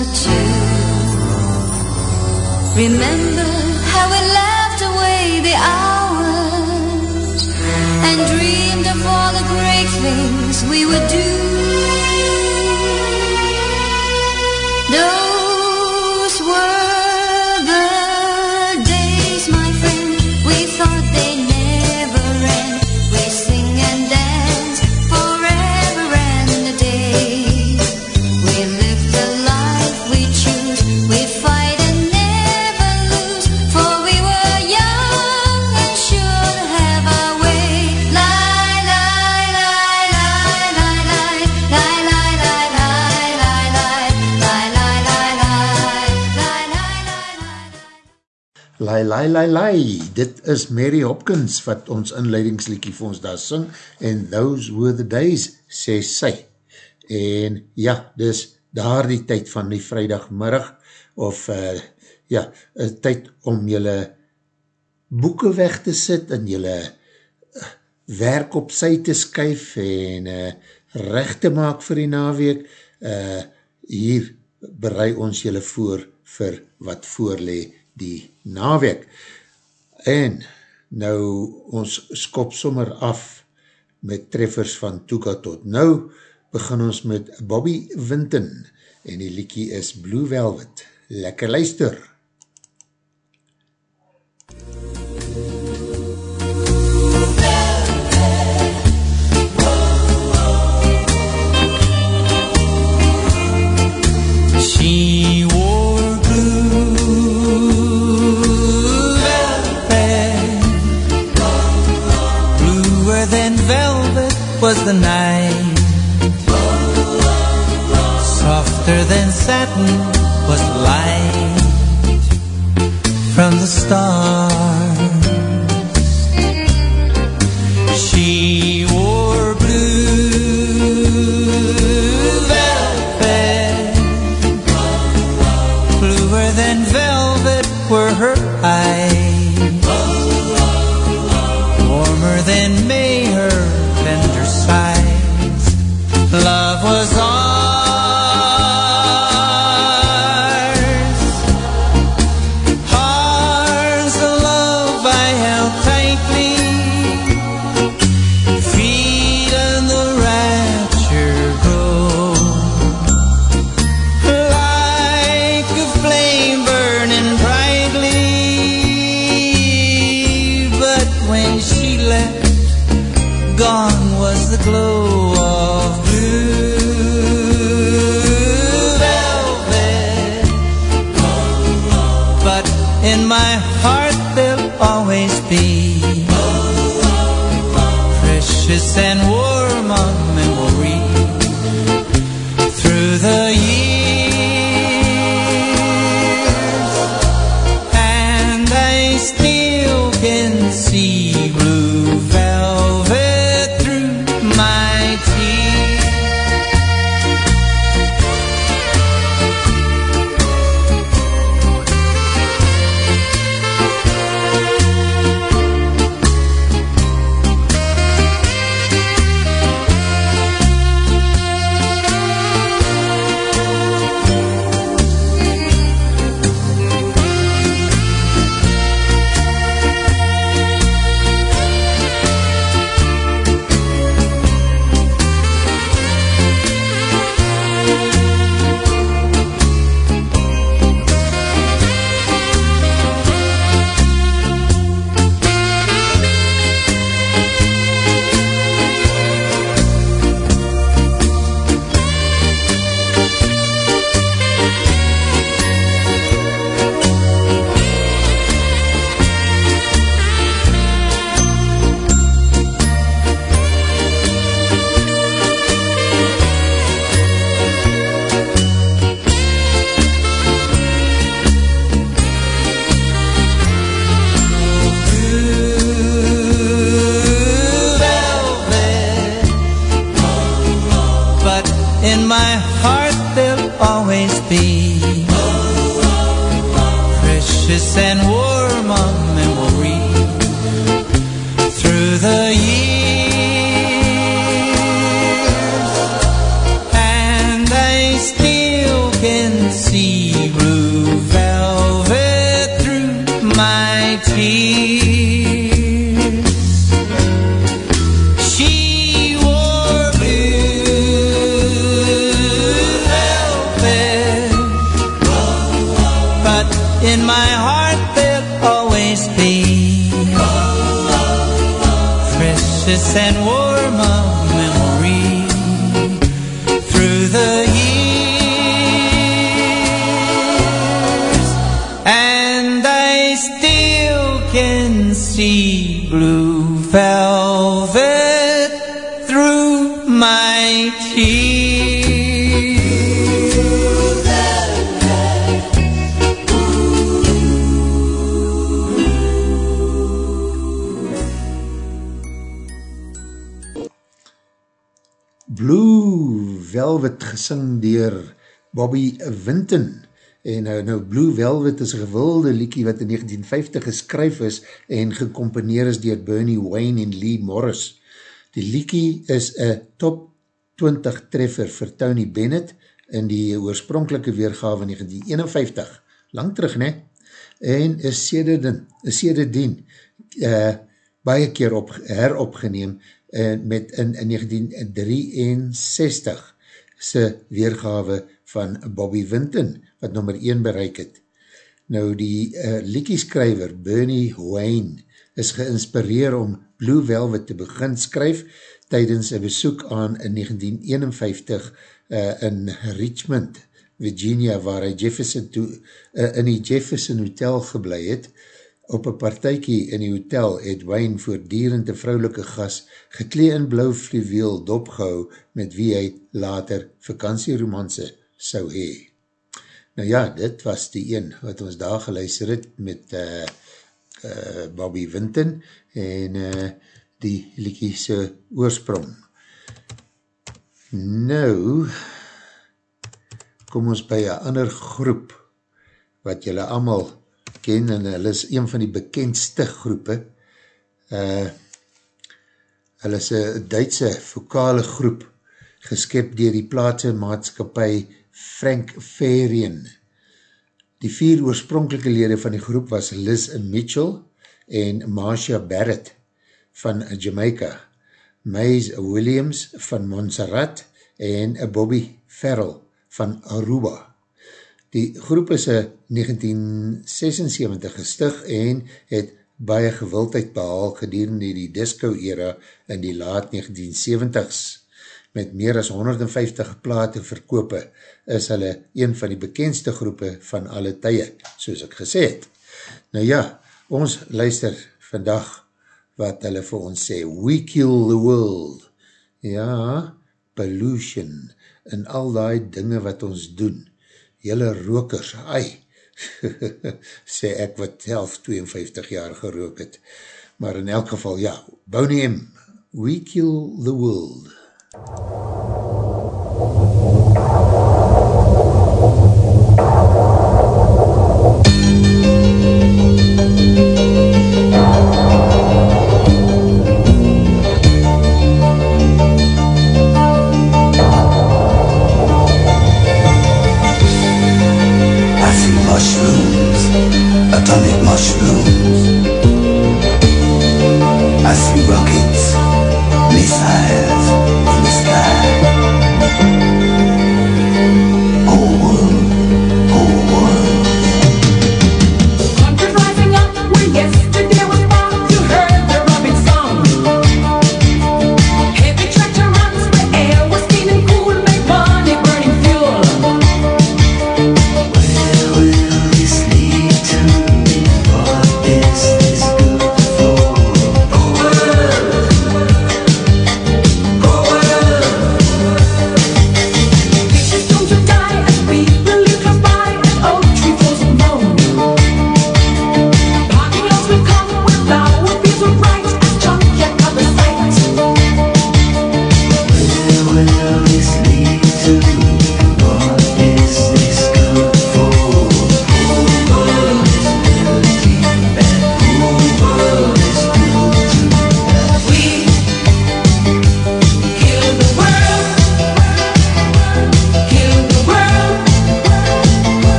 a glass. Remember how we laughed away the hours and dreamed of all the great things we would do. Lai, lai, lai, dit is Mary Hopkins wat ons inleidingsliekie vir ons daar sing, and those were the days, sê sy. En ja, dis daar die tyd van die vrijdagmiddag, of uh, ja, een tyd om jylle boeken weg te sit, en jylle uh, werk op sy te skuif, en uh, recht te maak vir die naweek, uh, hier berei ons jylle voor vir wat voorlee die naweek. En nou ons skop sommer af met treffers van Toeka tot nou, begin ons met Bobby Winton en die liekie is Blue Velvet. Lekker luister! She the night, softer than satin was the light from the stars. She wore Bobby Winton. En nou, nou Blue Velvet is een gewilde liekie wat in 1950 geskryf is en gecomponeer is dier Bernie Wayne en Lee Morris. Die liekie is een top 20 treffer vir Tony Bennett in die oorspronkelike weergave 1951, lang terug ne, en is sederdien uh, baie keer op, heropgeneem uh, met in, in 1963 se weergawe van Bobby Winton, wat nummer 1 bereik het. Nou die uh, liekieskryver Bernie Wayne is geïnspireer om Blue Velvet te begin skryf tydens een besoek aan in 1951 uh, in Richmond, Virginia, waar hy Jefferson toe, uh, in die Jefferson Hotel geblei het, Op een partijkie in die hotel het Wayne voordierend een vrouwelike gas geklee in blauw fluweel dopgehou met wie hy later vakantieromanse sou hee. Nou ja, dit was die een wat ons daar geluister het met uh, uh, Bobby Winton en uh, die liekiese oorsprong. Nou, kom ons by een ander groep wat jylle allemaal ken en hulle is een van die bekendste groepe. Uh, hulle is een Duitse vokale groep geskip dier die plaatse maatskapie Frank Farian. Die vier oorspronkelike lede van die groep was Liz Mitchell en Marcia Barrett van Jamaica, Maze Williams van Montserrat en Bobby Farrell van Aruba. Die groep is in 1976 gestig en het baie gewildheid behaal gedurende die disco era in die laat 1970s. Met meer as 150 plate verkope is hulle een van die bekendste groepe van alle tye, soos ek gesê het. Nou ja, ons luister vandag wat hulle vir ons sê, We Kill the World. Ja, pollution en al die dinge wat ons doen jylle rokers, ai, sê ek wat self 52 jaar gerook het. Maar in elk geval, ja, Boney M, We Kill the World. Mushrooms, atomic mushrooms. I see rockets, missiles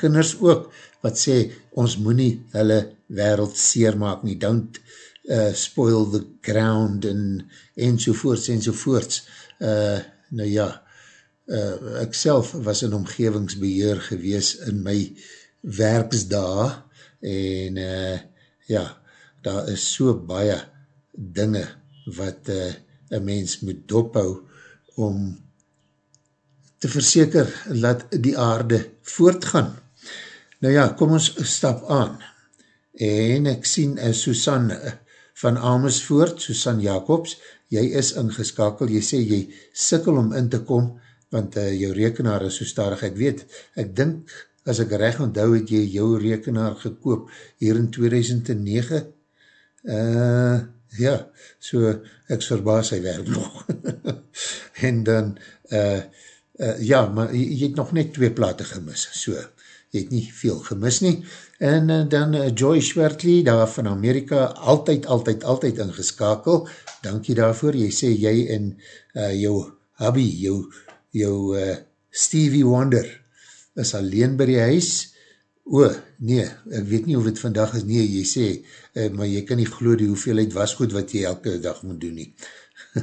kinders ook, wat sê, ons moet nie hulle wereld seer maak nie, don't uh, spoil the ground en, en sovoorts en sovoorts. Uh, nou ja, uh, ek self was in omgevingsbeheer gewees in my werksdae en uh, ja, daar is so baie dinge wat uh, een mens moet dophou om te verseker dat die aarde voortgaan. Nou ja, kom ons stap aan. En ek sien uh, Susan uh, van Amersfoort, Susan Jacobs, jy is ingeskakel, jy sê jy sikkel om in te kom, want uh, jou rekenaar is so starig, ek weet, ek dink, as ek recht onthou, het jy jou rekenaar gekoop hier in 2009, uh, ja, so ek verbaas hy werk nog. en dan, uh, uh, ja, maar jy, jy het nog net twee plate gemis, so, jy het nie veel gemis nie, en uh, dan uh, Joy Schwertley, daar van Amerika, altyd, altyd, altyd ingeskakel, dankie daarvoor, jy sê jy en uh, jou hubby, jou, jou uh, Stevie Wonder, is alleen by die huis, o, nee, ek weet nie of het vandag is, nee, jy sê, uh, maar jy kan nie glo die hoeveelheid wasgoed wat jy elke dag moet doen nie.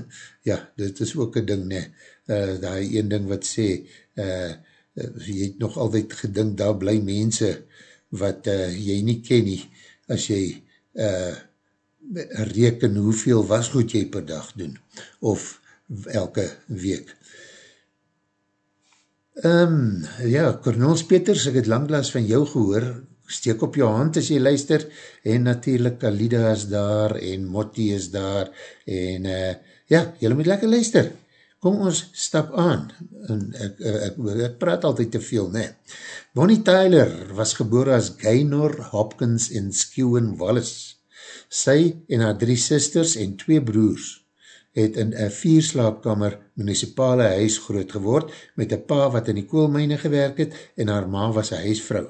ja, dit is ook een ding, nee, uh, daar een ding wat sê, uh, uh, jy het nog altyd gedink, daar bly mense wat uh, jy nie ken nie, as jy uh, reken hoeveel wasgoed jy per dag doen, of elke week. Um, ja, Cornels Peters, ek het langlaas van jou gehoor, steek op jou hand as jy luister, en natuurlijk Alida is daar, en Motti is daar, en uh, ja, jylle moet lekker luister. Kom ons stap aan, en ek, ek, ek, ek praat altyd te veel, ne. Bonnie Tyler was geboor as Gaynor Hopkins in Skewen Wallace. Sy en haar drie sisters en twee broers het in een vierslaapkamer municipale huis groot geword met een pa wat in die koolmijne gewerk het en haar ma was een huisvrou.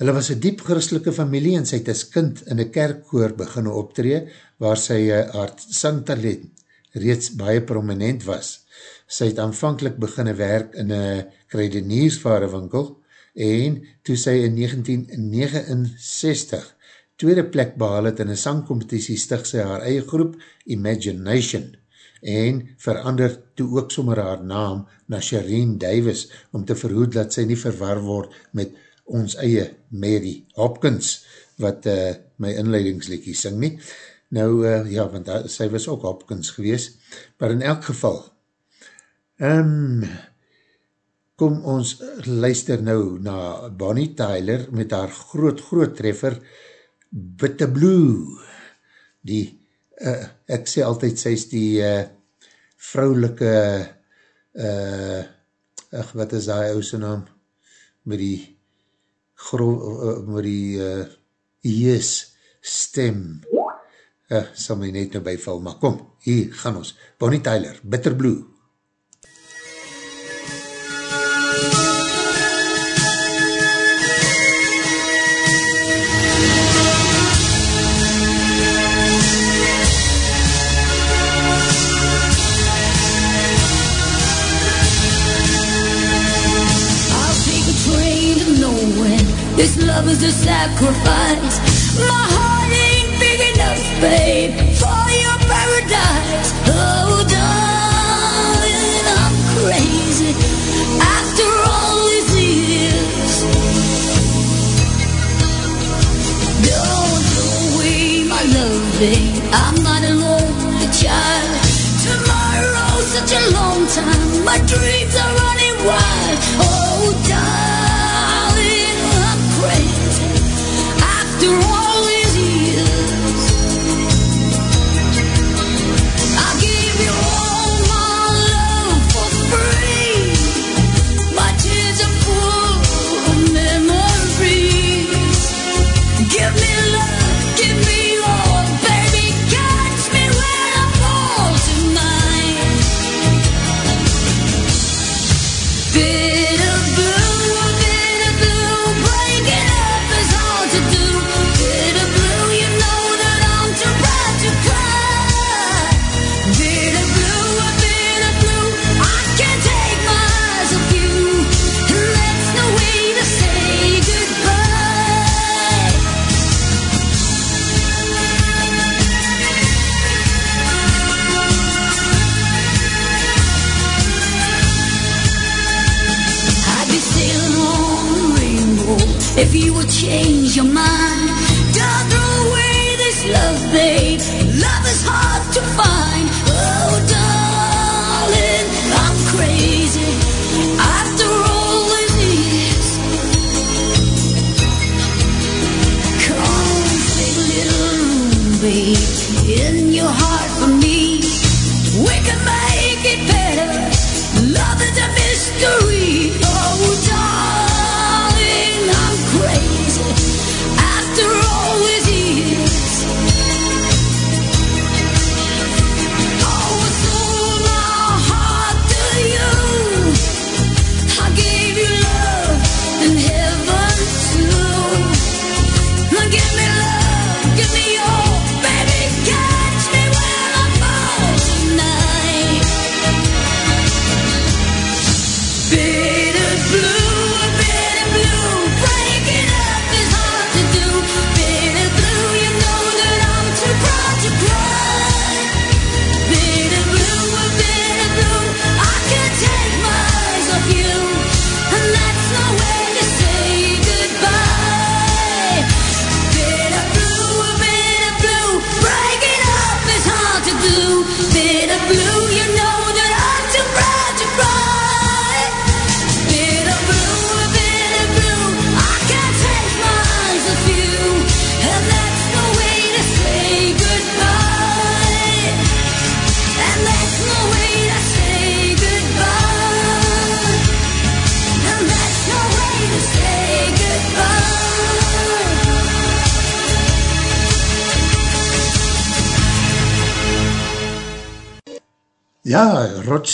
Hulle was een diep christelike familie en sy het as kind in een kerkkoor beginne optree waar sy haar sangtalent reeds baie prominent was. Sy het aanvankelijk beginne werk in een kruideniersvare winkel en toe sy in 1969 tweede plek behaal het in een sangcompetitie stig sy haar eie groep Imagination en verander toe ook sommer haar naam na Shireen Davis om te verhoed dat sy nie verwar word met ons eie Mary Hopkins wat uh, my inleidingslikkie sing nie. Nou, uh, ja, want uh, sy was ook Hopkins gewees, maar in elk geval, um, kom ons luister nou na Bonnie Tyler met haar groot, groot treffer Bitter Blue. Die, uh, ek sê altyd, sy is die uh, vrouwelike, uh, ach, wat is die ouse naam, met die, gro, uh, met die, uh, yes, stem, uh, sal my net nou byval, maar kom, hier gaan ons, Bonnie Tyler, Bitter Blue. This love is a sacrifice. For your paradise. Oh, darling, I'm crazy. After all these years, don't away my babe. I'm not child. Tomorrow's such a long time. My dreams are running wild. Oh, darling, I'm crazy. After all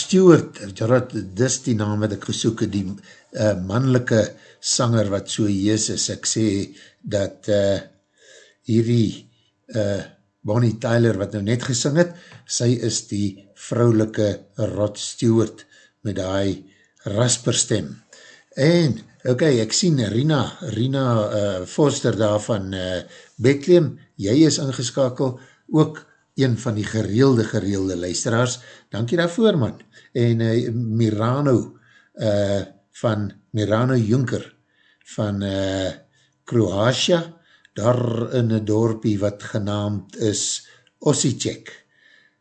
Stewart, Rod, dis die naam wat ek gesoek het, die uh, mannelike sanger wat so jees is. Ek sê dat uh, hierdie uh, Bonnie Tyler wat nou net gesing het, sy is die vrouwelike Rod Stewart met die rasperstem. En Ok, ek sien Rina, Rina uh, Foster daar van uh, Bethlehem, jy is ingeskakel, ook een van die gereelde, gereelde luisteraars, dankie daarvoor man, en uh, Mirano uh, van Mirano Junker van uh, Kroatia, daar in een dorpie wat genaamd is Ossicek.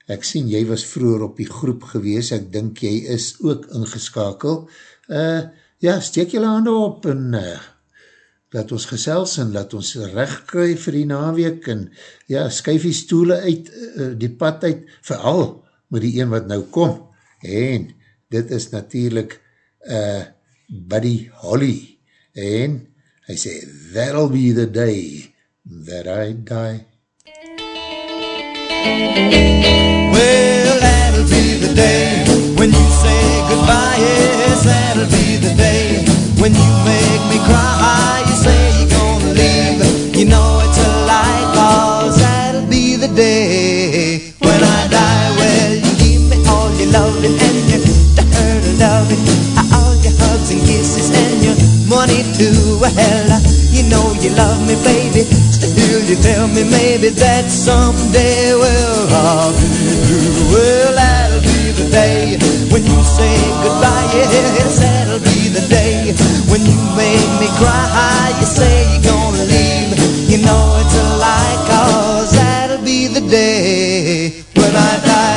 Ek sien, jy was vroeger op die groep gewees, ek dink jy is ook ingeskakel. Uh, ja, steek jylle hande op en uh, laat ons gesels en laat ons recht kry vir die naweek en ja, skuif die stoele uit, uh, die pad uit, vooral met die een wat nou kom. En dit is natuurlijk uh, Buddy Holly. En hy sê, that'll be the day that I die. Well, that'll be the day when you say goodbye. Yes, that'll be the day when you make me cry. You say you're gonna leave. You know it's a lie, cause that'll be the day when I die. Your loving and your hurt loving, all your hugs and kisses and your money too. Well, you know you love me, baby. Still, you tell me maybe that someday, well, I'll be through. Well, that'll be the day when you say goodbye. Yes, that'll be the day when you make me cry. You say you're gonna leave. You know it's a lie, cause that'll be the day when I die.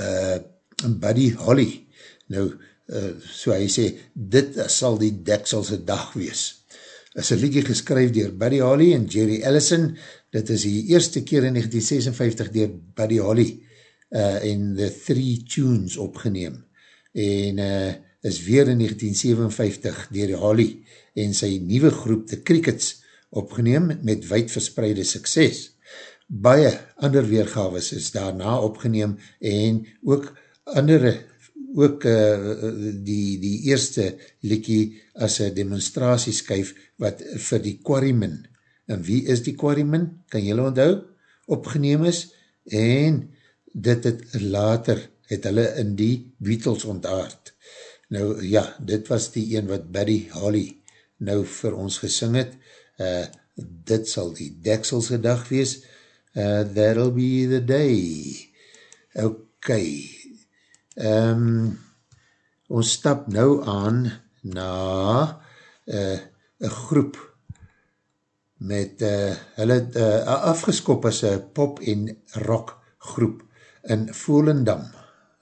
uh, Buddy Holly. Nou, uh, so hy sê, dit sal die dekselse dag wees. Is een liedje geskryf dier Buddy Holly en Jerry Ellison. Dit is die eerste keer in 1956 dier Buddy Holly uh, en The Three Tunes opgeneem. En uh, is weer in 1957 dier Holly en sy nieuwe groep The Crickets opgeneem met wijdverspreide sukses baie ander weergaves is daarna opgeneem en ook andere, ook uh, die, die eerste liekie as een demonstratieskyf wat vir die Quarrymen, en wie is die Quarrymen, kan jylle onthou, opgeneem is, en dit het later, het hulle in die Beatles ontaard. Nou ja, dit was die een wat Buddy Holly nou vir ons gesing het, uh, dit sal die dekselse dag wees, uh, that'll be the day. Ok, um, ons stap nou aan na uh, een groep met, uh, hulle uh, afgeskop as een pop en rock groep in Volendam,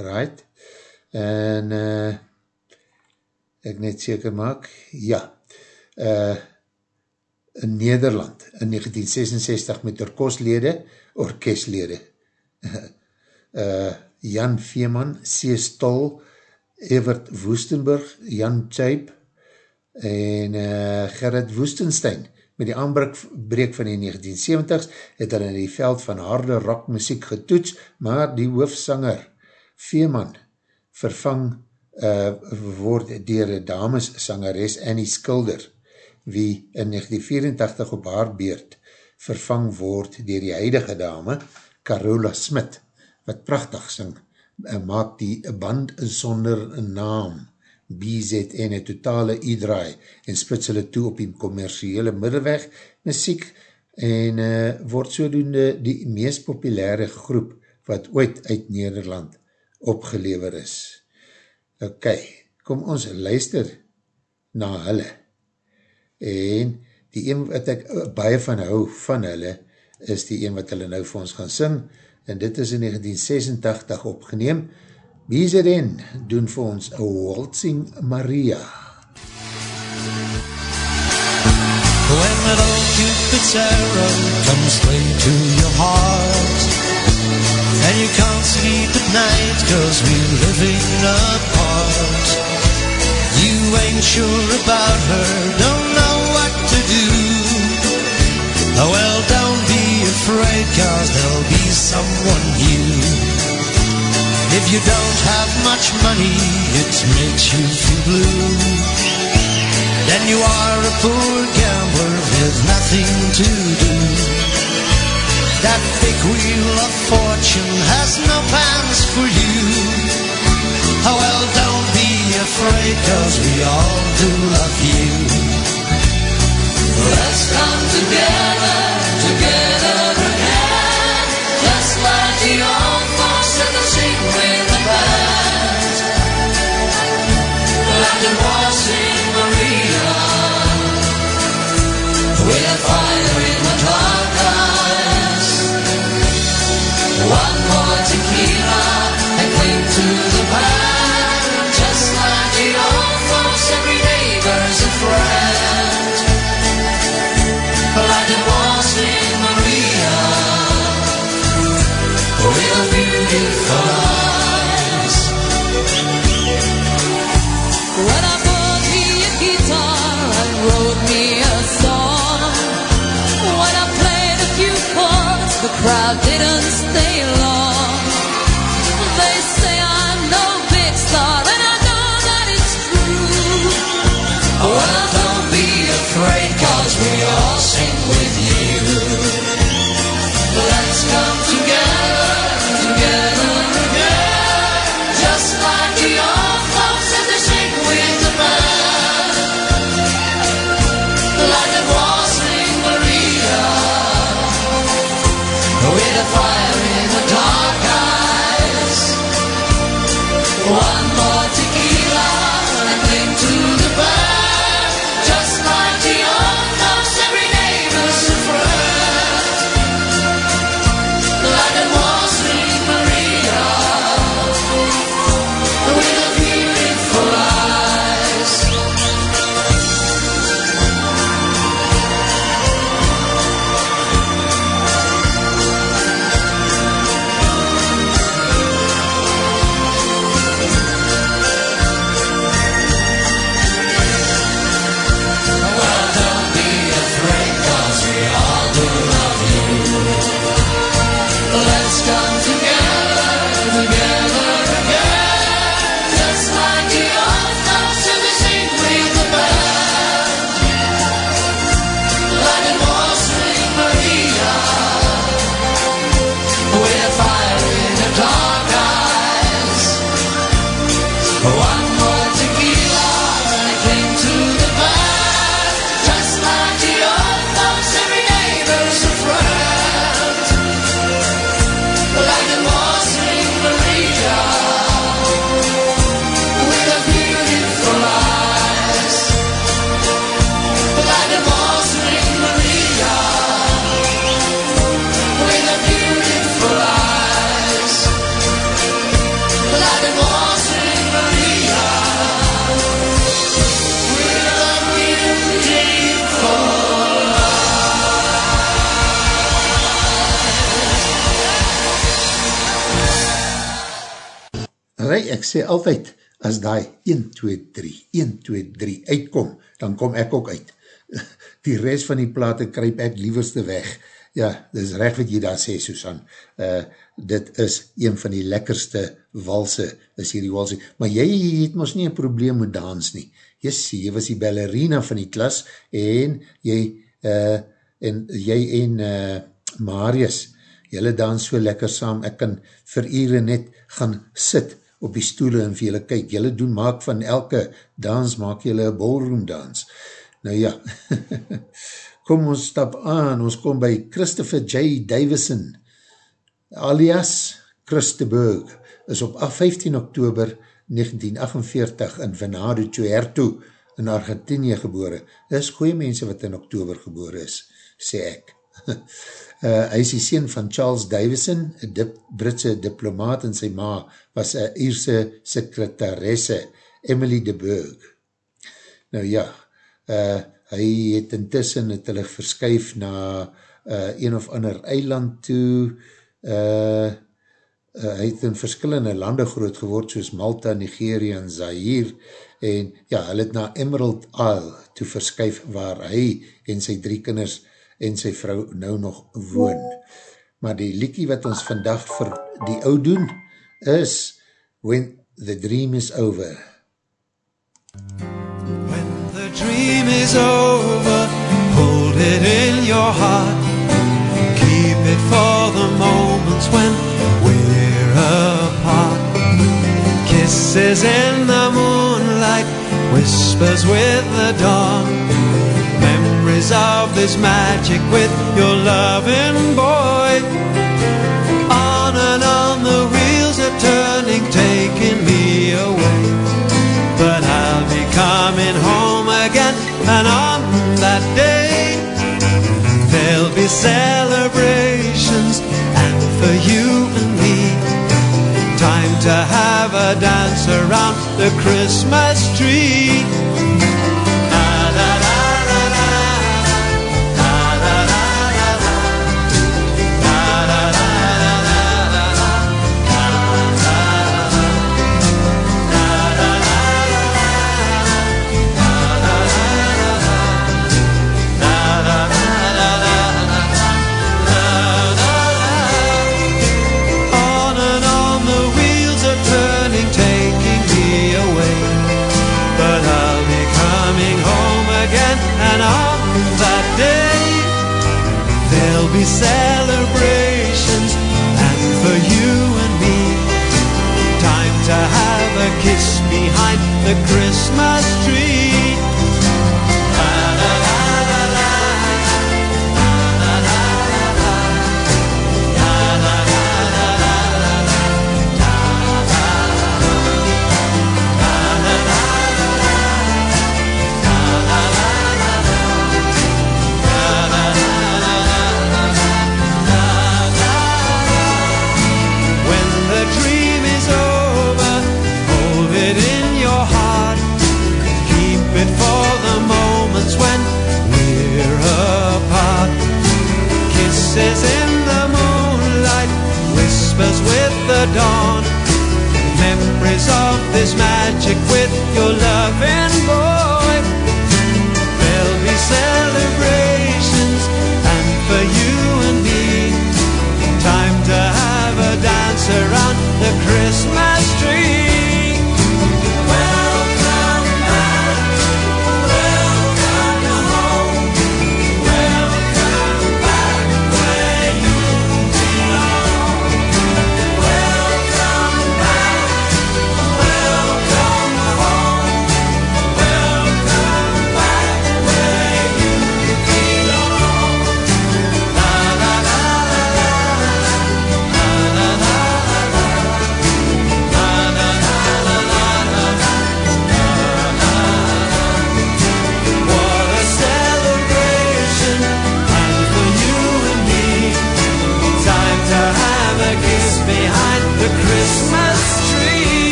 right? En uh, ek net seker maak, ja, uh, in Nederland in 1966 met orkestlede, orkestlede, uh, Jan Veeman, C. Stol, Evert Woestenburg, Jan Tjuip en uh, Gerrit Woestenstein. Met die aanbreek van die 1970s het hulle in die veld van harde rockmuziek getoets, maar die hoofsanger Veeman vervang uh, word dier dames sangeres Annie Skilder, wie in 1984 op haar beurt vervang word dier die huidige dame, Carola Smit, wat prachtig sing, en maak die band sonder naam, BZN, een totale e-draai, en splits hulle toe op die commerciele middelweg, muziek, en uh, word sodoende die meest populaire groep, wat ooit uit Nederland opgelever is. Ok, kom ons luister na hulle. En die een wat ek baie van hou van hulle, is die een wat hulle nou vir ons gaan sing, en dit is in 1986 opgeneem. BZN doen vir ons A Waltzing Maria. When that old Cupid's arrow comes straight to your heart And you can't sleep at night cause we're living apart You ain't sure about her, don't do Oh well, don't be afraid cause there'll be someone new If you don't have much money, it makes you feel blue then you are a poor gambler with nothing to do. That big wheel of fortune has no plans for you. Oh well, don't be afraid, cause we all do love you. Let's come together, together sê altyd, as die 1, 2, 3, 1, 2, 3 uitkom, dan kom ek ook uit. Die rest van die plate kryp ek lieverste weg. Ja, dit is recht wat jy daar sê, Susan. Uh, dit is een van die lekkerste walse, is hierdie walse. Maar jy het ons nie een probleem met dans nie. Jy sê, jy was die ballerina van die klas en jy uh, en jy en uh, Marius, jylle dans so lekker saam, ek kan vir ure net gaan sit op die stoele en vir jylle kyk, jylle doen maak van elke dans, maak jylle een ballroom dans. Nou ja, kom ons stap aan, ons kom by Christopher J. Davison, alias Christeburg, is op 15 oktober 1948 in Venado, Chuerto, in Argentinië gebore. Dit is goeie mense wat in oktober gebore is, sê ek. uh, hy is die sien van Charles Davison, een dip, Britse diplomaat en sy ma was een Ierse sekretaresse, Emily de Burg. Nou ja, uh, hy het intussen het hulle verskyf na uh, een of ander eiland toe, uh, uh, hy het in verskillende lande groot geword, soos Malta, Nigeria en Zaire, en ja, hy het na Emerald Isle toe verskyf, waar hy en sy drie kinders en sy vrou nou nog woon. Maar die liekie wat ons vandag vir die ou doen, is When the Dream is Over. When the dream is over, hold it in your heart. Keep it for the moments when we're apart. Kisses in the moonlight, whispers with the dawn. Memories of this magic with your loving boy. On and on the wheels are turning, taking me away. But I'll be coming home again, and on that day, there'll be celebrations, and for you and me, time to have a dance around the Christmas tree. Christmas dawn. Memories of this magic with your loving boy.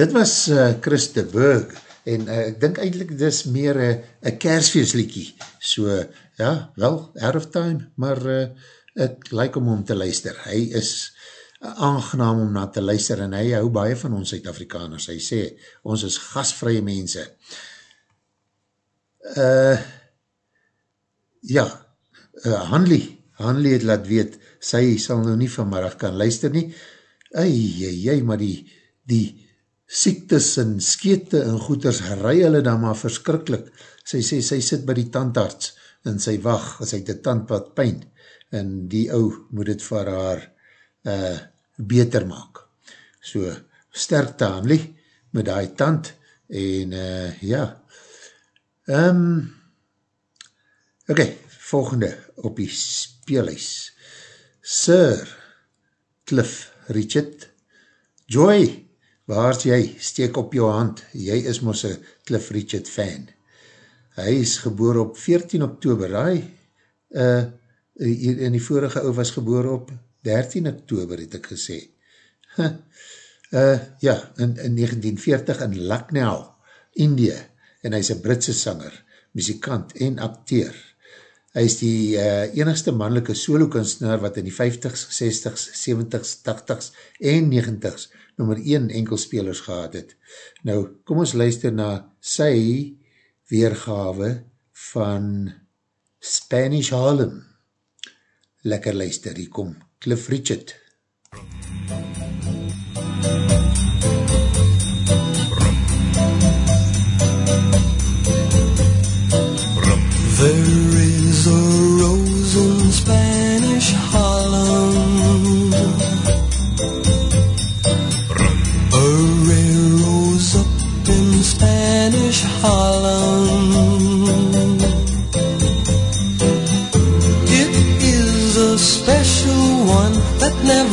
Dit was uh, Chris de Burg en uh, ek dink eindelijk dit is meer een kersfeestliekie. So, ja, wel, erftime, maar uh, het lyk om om te luister. Hy is uh, aangenaam om na te luister en hy hou baie van ons Suid-Afrikaners. Hy sê, ons is gasvrye mense. Uh, ja, uh, Hanley, Hanley het laat weet, sy sal nou nie vanmiddag kan luister nie, ei, ei, ei, maar die, die siektes en skete en goeders rui hulle dan maar verskrikkelijk. Sy sê, sy sit by die tandarts en sy wacht, sy het die tand wat pijn en die ou moet het vir haar uh, beter maak. So, sterkte Hanley met die tand en uh, ja, um, ok, volgende op die speelhuis. Sir Cliff Richard Joy, waar is jy? Steek op jou hand, jy is mos een Cliff Richard fan. Hy is geboor op 14 oktober, hy uh, in die vorige ou was geboor op 13 oktober, het ek gesê. Huh. Uh, ja, in, in 1940 in Lucknow, India, en hy is een Britse sanger, muzikant en acteur. Hy is die uh, enigste mannelike solo-kunstenaar wat in die 50s, 60s, 70s, 80s en 90s nummer 1 enkelspelers gehad het. Nou, kom ons luister na sy weergawe van Spanish Harlem. Lekker luister, hier kom Cliff Richard. There is a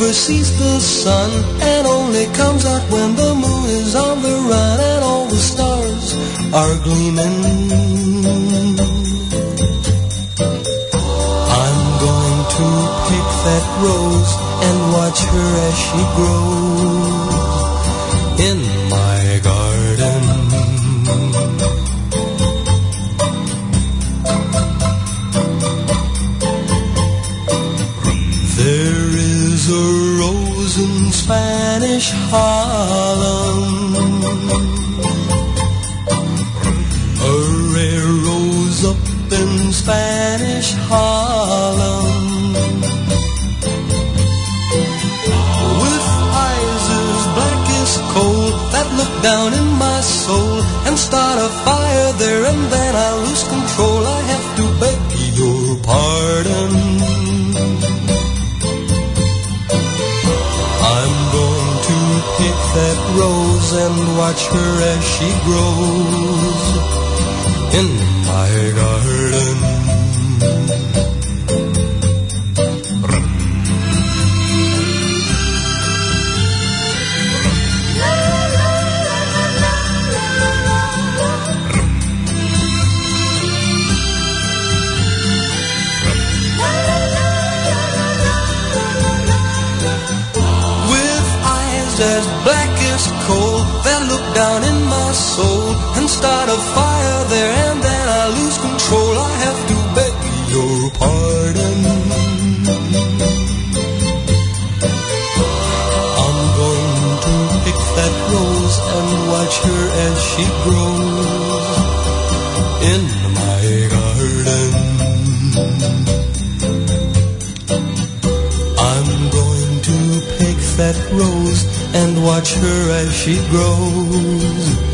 never sees the sun and only comes out when the moon is on the run and all the stars are gleaming. I'm going to pick that rose and watch her as she grows in my Spanish Harlem. A rare rose up in Spanish Harlem. With eyes as black as coal that look down in my soul and start a fire there and then and watch her as she grows in my garden. Start a fire there and then I lose control. I have to beg your pardon. I'm going to pick that rose and watch her as she grows in my garden. I'm going to pick that rose and watch her as she grows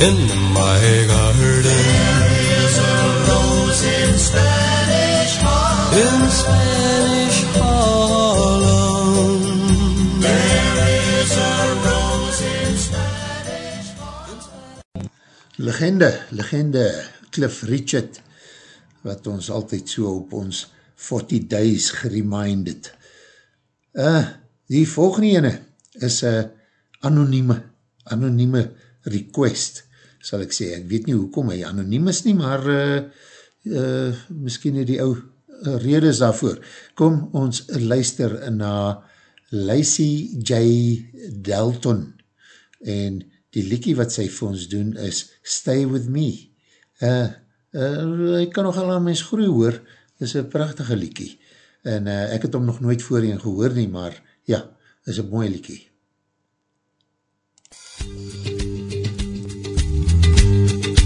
in my garden. There is a rose in Spanish Harlem. In Spanish Harlem. There is a rose in Spanish Legende, legende, Cliff Richard, wat ons altyd so op ons 40 days gereminded. Uh, die volgende ene is een anonieme, anonieme request, sal ek sê. Ek weet nie hoekom hy anoniem is nie, maar uh, uh, miskien het die ou uh, redes daarvoor. Kom ons luister na Lacey J. Delton en die liekie wat sy vir ons doen is Stay With Me. Uh, uh, ek kan nog al aan mens groei hoor, is een prachtige liekie. En uh, ek het hom nog nooit voorheen gehoor nie, maar ja, is een mooie liekie.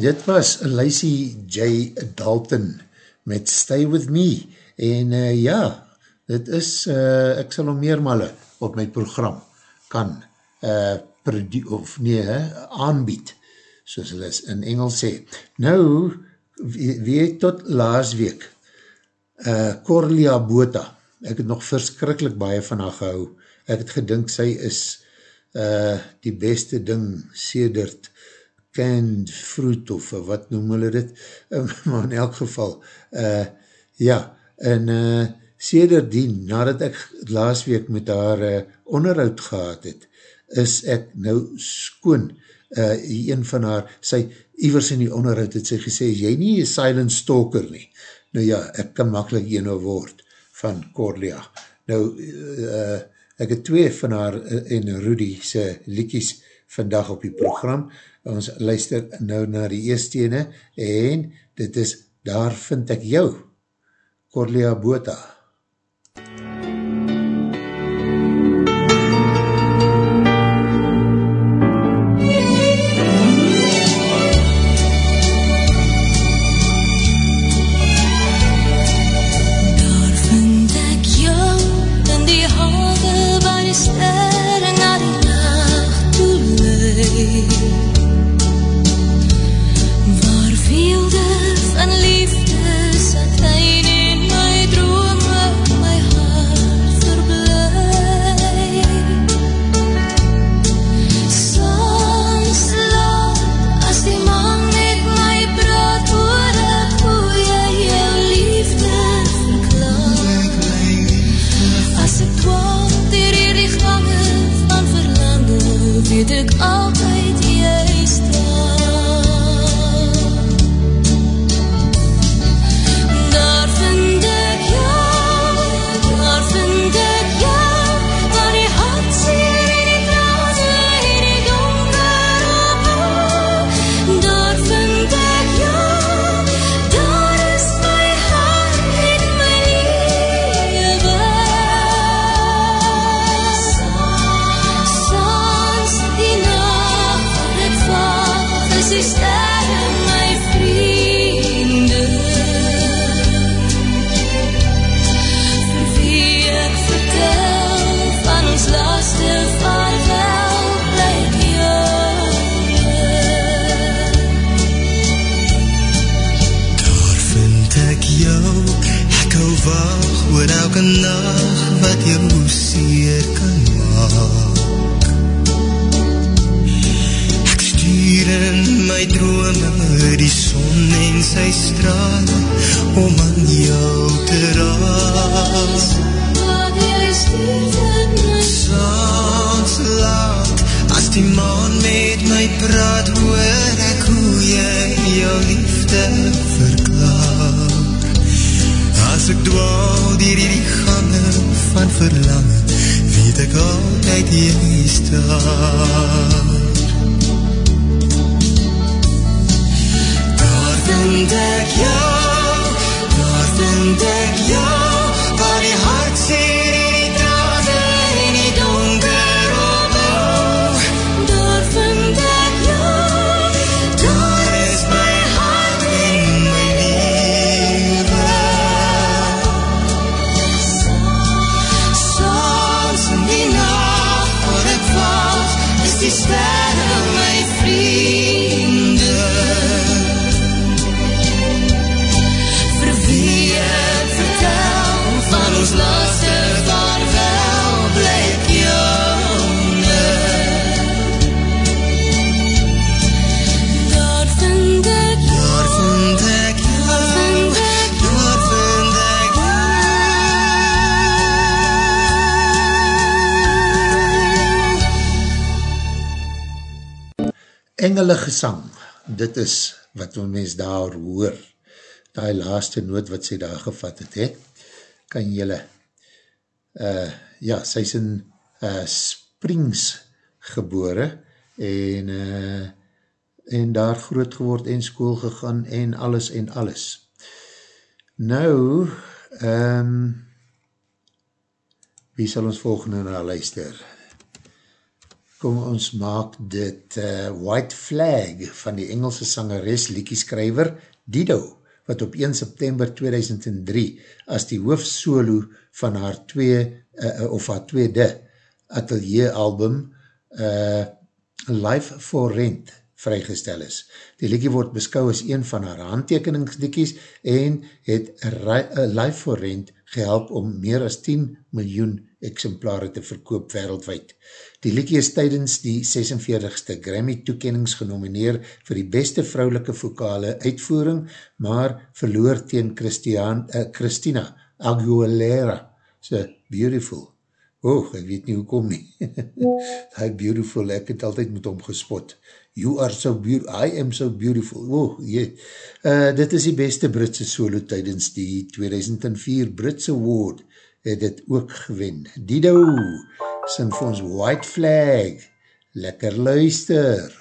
dit was Lacey J. Dalton met Stay With Me en uh, ja, dit is, uh, ek sal hom meermale op my program kan uh, of nee, aanbied, soos hulle in Engels sê. Nou, wie het tot laas week uh, Corlia Bota, ek het nog verskrikkelijk baie van haar gehou, ek het gedink sy is uh, die beste ding sedert canned fruit of wat noem hulle dit, maar in elk geval, uh, ja, en uh, sederdien, nadat ek laas week met haar uh, onderhoud gehad het, is ek nou skoon, uh, een van haar, sy, ivers in die onderhoud het sy gesê, jy nie een silent stalker nie, nou ja, ek kan makkelijk ene woord van Corlia, nou, uh, ek het twee van haar uh, en Rudy sy liekies vandag op die program, ons luister nou na die eerste ene, en dit is, daar vind ek jou, Corlia Bota. Dit is wat ons mens daar hoor, die laaste noot wat sy daar gevat het, he, kan jylle, uh, ja, sy is in uh, Springs gebore, en, uh, en daar groot geword en school gegaan, en alles en alles. Nou, um, wie sal ons volgende na luister? Kom ons maak dit uh, White Flag van die Engelse sangeres liekieskrijver Dido, wat op 1 September 2003 as die hoofdsolo van haar twee, uh, of haar tweede atelier album uh, Life for Rent vrygestel is. Die liekie word beskou as een van haar handtekeningsliekies en het Life for Rent gehelp om meer as 10 miljoen exemplare te verkoop wereldwijd. Die liekie is tydens die 46ste Grammy toekennings genomineer vir die beste vrouwelike vokale uitvoering, maar verloor Christian, uh, Christina Aguilera. So, beautiful. Oh, ek weet nie hoe kom nie. Hy beautiful, ek het altyd met hom gespot. You are so beautiful, I am so beautiful. Oh, yeah. uh, dit is die beste Britse solo tydens die 2004 Britse Award het het ook gewen. Dido, sing vir ons White Flag. Lekker luister.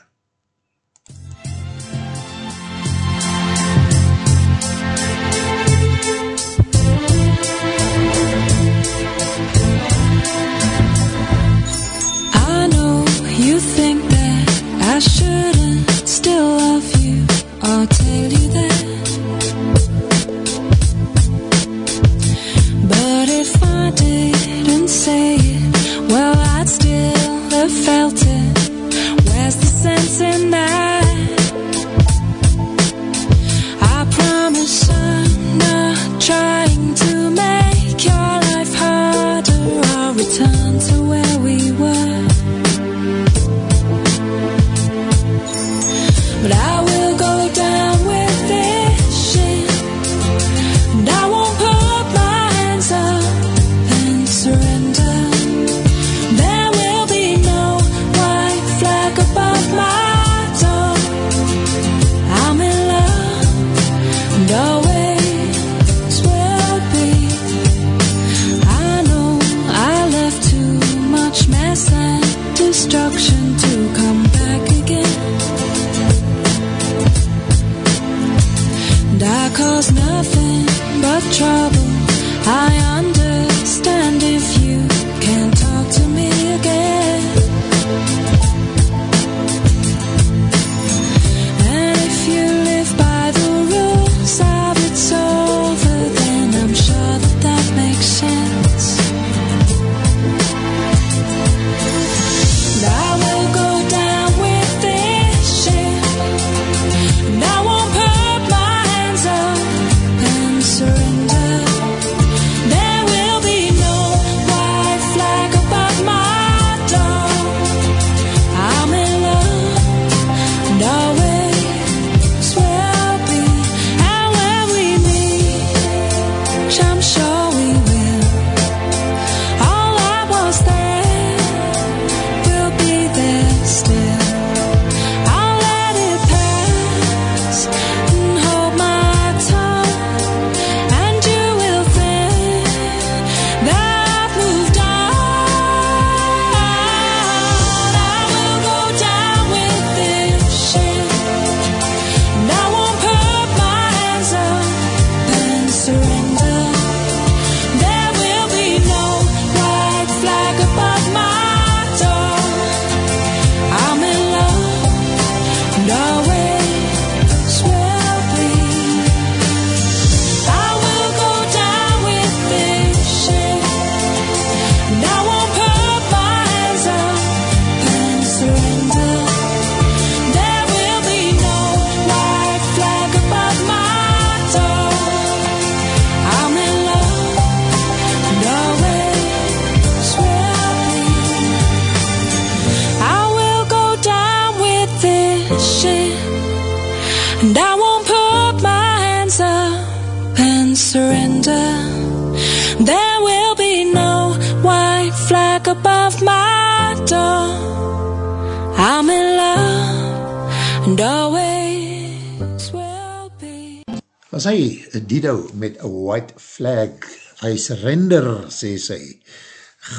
Met a white flag, hy surrender, sê sy.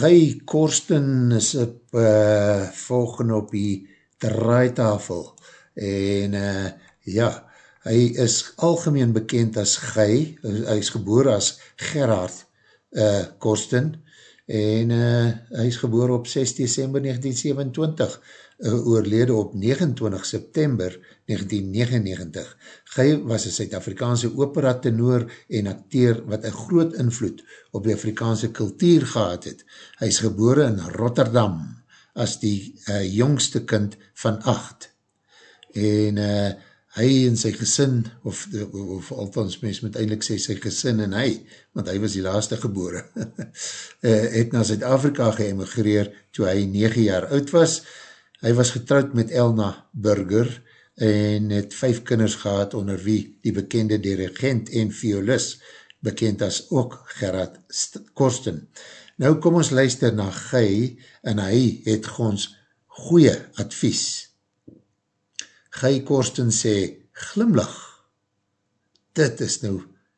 Guy Korsten is op uh, volgende op die draaitafel. En uh, ja, hy is algemeen bekend as Guy, hy is geboor as Gerard uh, Korsten. En uh, hy is geboor op 6 december 1927, uh, oorlede op 29 september 1999. Guy was een Suid-Afrikaanse opera tenor en acteur wat een groot invloed op die Afrikaanse kultuur gehad het. Hy is geboor in Rotterdam as die uh, jongste kind van 8 en uh, hy en sy gesin, of, of althans mens moet eindelijk sê sy gesin en hy, want hy was die laaste gebore, uh, het na Zuid-Afrika geëmigreer toe hy 9 jaar oud was. Hy was getrouwd met Elna Burger en het vijf kinders gehad onder wie die bekende dirigent en violist, bekend as ook Gerard Korsten. Nou kom ons luister na Guy en hy het ons goeie advies Guy Korsten sê, glimlach. Dit is nou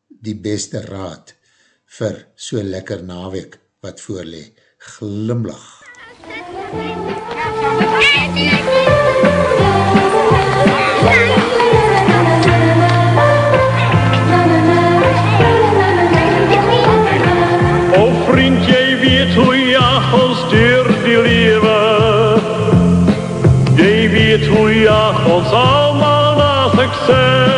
die beste raad vir so lekker naweek wat voorlee. Glimlach. O na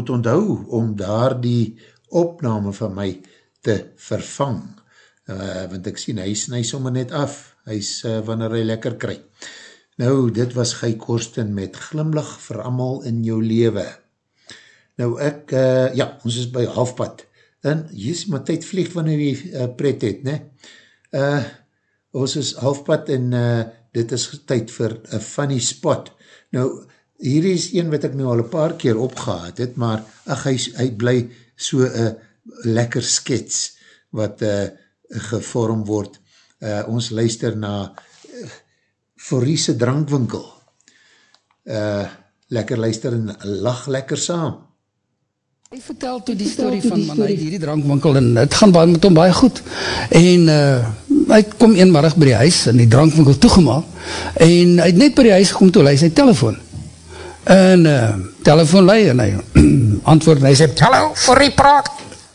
moet onthou om daar die opname van my te vervang. Uh, want ek sien, hy snij sommer net af. Hy is uh, wanneer hy lekker kry. Nou, dit was Guy Korsten met glimlach vir amal in jou lewe. Nou ek, uh, ja, ons is by halfpad. En, jes, maar tyd vlieg wanneer jy uh, pret het, ne? Uh, ons is halfpad en uh, dit is tyd vir een funny spot. Nou, hier is een wat ek nou al een paar keer opgehaad het, maar ach, hy, hy bly so een lekker skets wat uh, gevorm word. Uh, ons luister na uh, Foriese drankwinkel. Uh, lekker luister en lach lekker saam. Hy vertel toe die story van man, hy het hierdie drankwinkel en het gaan baie met hom baie goed. En uh, hy kom eenmarig by die huis en die drankwinkel toegemaal en hy het net by die huis gekom toe hy sy telefoon. En uh, telefoon lei en hy antwoord en hy sê, hallo, vir die praat.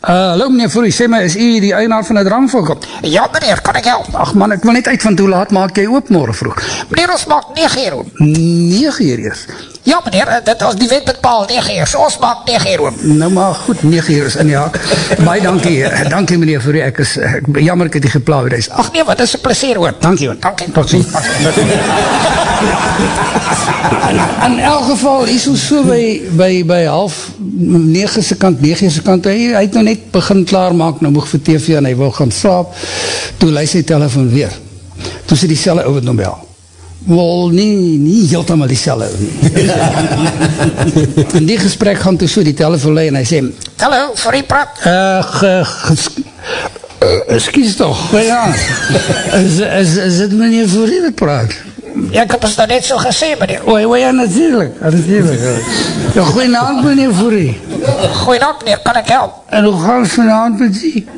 Uh, hallo meneer Fourie, sê my, is u die eienaar van die drankvinkel? Ja, meneer, kan ek help? Ach man, ek wil net uit van hoe laat maak jy oop morgen vroeg? Meneer, ons maak 9 uur oop. 9 uur eers. Ja, meneer, eh, dit was die wet bepaal 9 uur. So ons maak 9 uur oop. Nou maar goed, 9 uur is in die haak. Baie dankie, eh, dankie meneer Fourie, ek is, ek, jammer ek het die geplaag reis. Ach, Ag nee, wat is 'n plesier hoor. dankie hoor. Dankie. Tot ziens. In elk geval, hier so so by, by, by half 9 se kant, 9 se kant, hy, hy het nou net begin klaarmaak, nou moeg vir TV en hy wil gaan slaap, toe lei sy telefoon weer. Toe sê die selle ou wat nou bel. Wel, nie, nie heeltemal die selle ou nie. In die gesprek gaan toe so die telefoon lei en hy sê, Hallo, vir u praat. Uh, ge, uh, excuse toch, ja. Is, is, is het meneer Voorie dat praat? Ja, ek het ons nou net so gesê, meneer. O, o ja, natuurlijk, ja, natuurlijk. Ja, goedenavond meneer Voorie. Goeiedag, meneer, kan ek help? En hoe gaan het vanavond met die?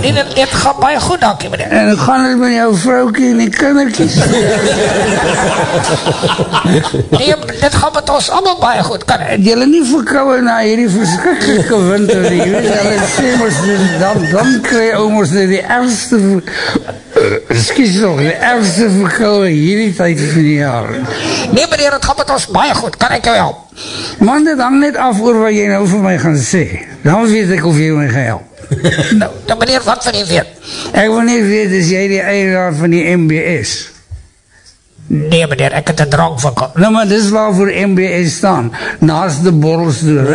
Nee, dit, dit gaan baie goed, dankie, meneer. En hoe gaan het met jou vrouwkie en die kindertjes? Nee, dit gaan met ons allemaal baie goed, kan ek? Het jylle nie verkouwe na hierdie verskrikkelijke winter nie? Jy weet, jylle sê mos, dan, dan krijg jy mos die ergste, uh, excuse toch, die ergste verkouwe hierdie tyd van die jaar. Nee, meneer, het gaan met ons baie goed, kan ek jou help? Man, dit hang net af oor wat jy nou vir my gaan sê. Dan weet ek of jy my gaan help. Nou, nou meneer, wat van u weet? Ek wil net weet, is jy die eienaar van die MBS? Nee, meneer, ek het een drankvinkel. Nou, maar dis waarvoor MBS staan. Naast de borrels door.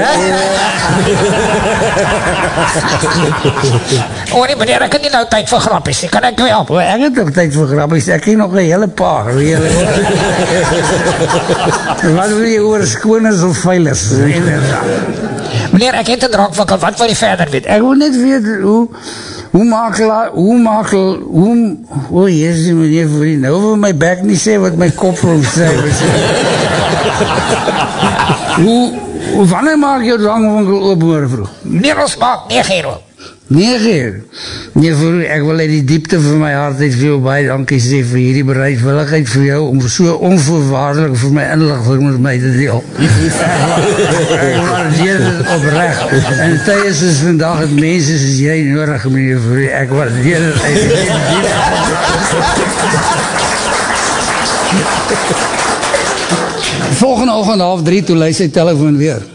O nee, meneer, ek het nie nou tyd vir grappies, nie. kan ek help? Maar ek het ook tyd vir grappies. Ek ken nog een hele paar. julle. wat wil jy oor skooners of veilers? Meneer, ek het een drankvinkel, wat wil jy verder weet? Ek wil net weet hoe hoe makelaar, hoe makel, hoe, o oh, jezus meneer vriend, nou wil my bek nie sê wat my kop wil sê. hoe, hoe, wanneer maak jou drankwinkel oop morgen vroeg? Meneer, ons maak 9 uur oop. 9 uur. Nee, vir, ek wil uit die diepte van my hart uit vir jou baie dankie sê vir hierdie bereidwilligheid vir jou om so onvoorwaardelik vir my inlichting met my te deel. ek waardeer dit oprecht. En tijdens is vandag het mense soos jy nodig, meneer vir ek waardeer dit uit die diepte. Volgende ochtend half drie, toe luid sy telefoon weer.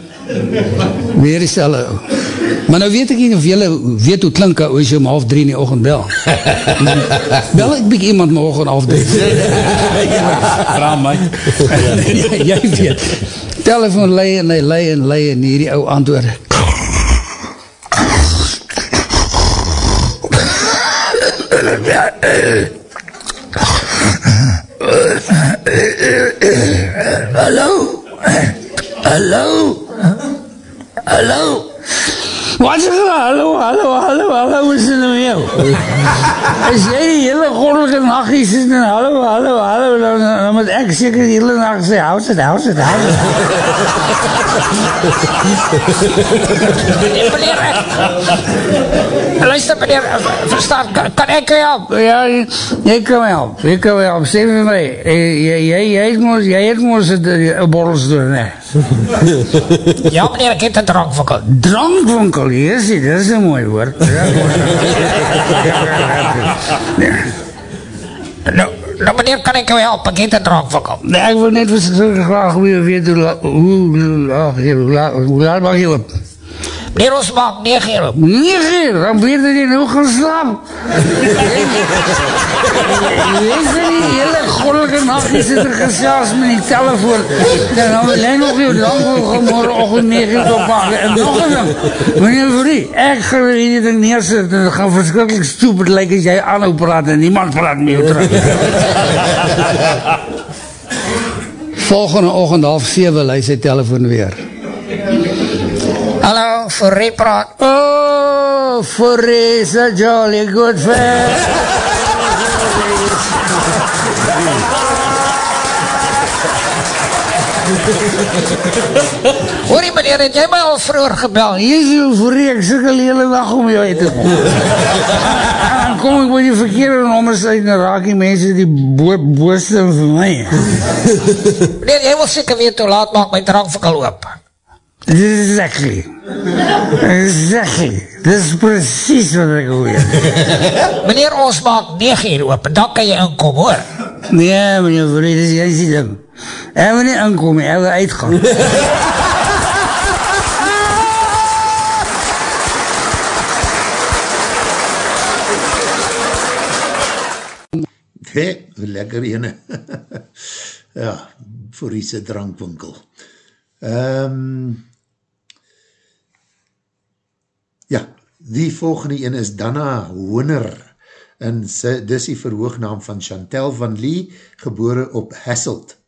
Weer die selle ou. Maar nou weet ek nie of jylle weet hoe klink ou as jy om half drie in die ochtend bel. bel ek byk iemand morgen half drie. Vraag my. jy, jy weet. Telefoon lei en hy lei en lei en hierdie ou antwoord. Hallo? Hallo? Hallo? Wat is er? Hallo, hallo, hallo, hallo, hoe is het nou jou? As jy die hele goddelike nacht hier sit en hallo, hallo, hallo, dan, dan moet ek seker die hele nacht sê, houd het, houd het, houd het. Luister, meneer, verstaan, kan, kan ek jou help? Ja, jy kan my help, jy kan my help, sê vir my, jy, jy, jy, jy het mos, jy het borrels door, nee. Ja, meneer, ek het een drankvinkel. Drankwinkel, yes, dat is een mooi woord. Nou, nou, meneer, kan ek jou help? Ek het een drankvinkel. Nee, ek wil net verschrikkelijk graag weer weet hoe, la- hoe, ach, hoe, la- hoe laat mag je op? Meneer, ons maak 9 uur op. 9 uur, dan weet dat je nou gaan slapen. Weet je die hele goddelijke nacht, die zit er gesels met die telefoon. Dan wil jij nog weer lang voor morgenochtend 9 uur opmaken. En nog een ding, meneer Verrie, ik ga weer hier ding neerzetten. En het gaat verschrikkelijk stupid lijken als jij aan praat en niemand praat met jou terug. Volgende ochtend half 7 lei sy telefoon weer. Hallo, vir Rie praat. Oh, Furry is a jolly good friend. Hoorie, meneer, het jy my al vroeger gebel? Jezus, Furry, ek sikkel die hele dag om jou uit te kom. En dan kom ek by die verkeerde nommers uit en raak die mense die bo booste vir my. Meneer, jy wil seker weet hoe laat maak my drankvinkel oop. Exactly. Exactly. Dis precies wat ek hoor. Meneer, ons maak 9 uur oop, en dan kan jy inkom, hoor. Nee, meneer Vroeg, dis jy die ding. Ek wil nie inkom, ek wil uitgaan. He, lekker ene. ja, voor die sy drankwinkel. Um, ja, die volgende ene is Dana Hooner. En sy, dis die verhoognaam van Chantal van Lee, gebore op Hasselt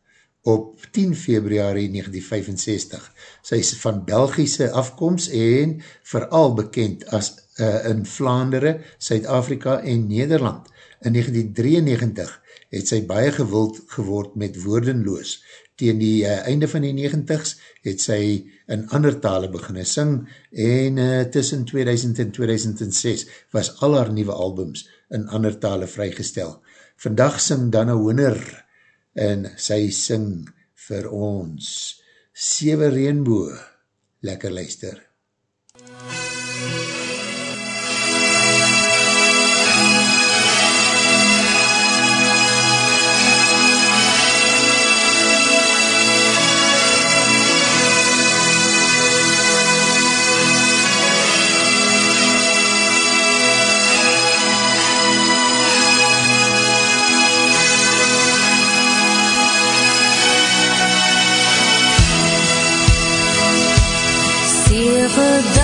op 10 februari 1965. Sy is van Belgische afkomst en vooral bekend as uh, in Vlaanderen, Suid-Afrika en Nederland. In 1993 het sy baie gewild geword met woordenloos. Tegen die uh, einde van die 90s het sy in ander tale beginne sing en uh, tussen 2000 en 2006 was al haar nieuwe albums in ander tale vrygestel. Vandag sing Dana Hooner en sy sing vir ons Sewe Reenboe. Lekker luister. Sewe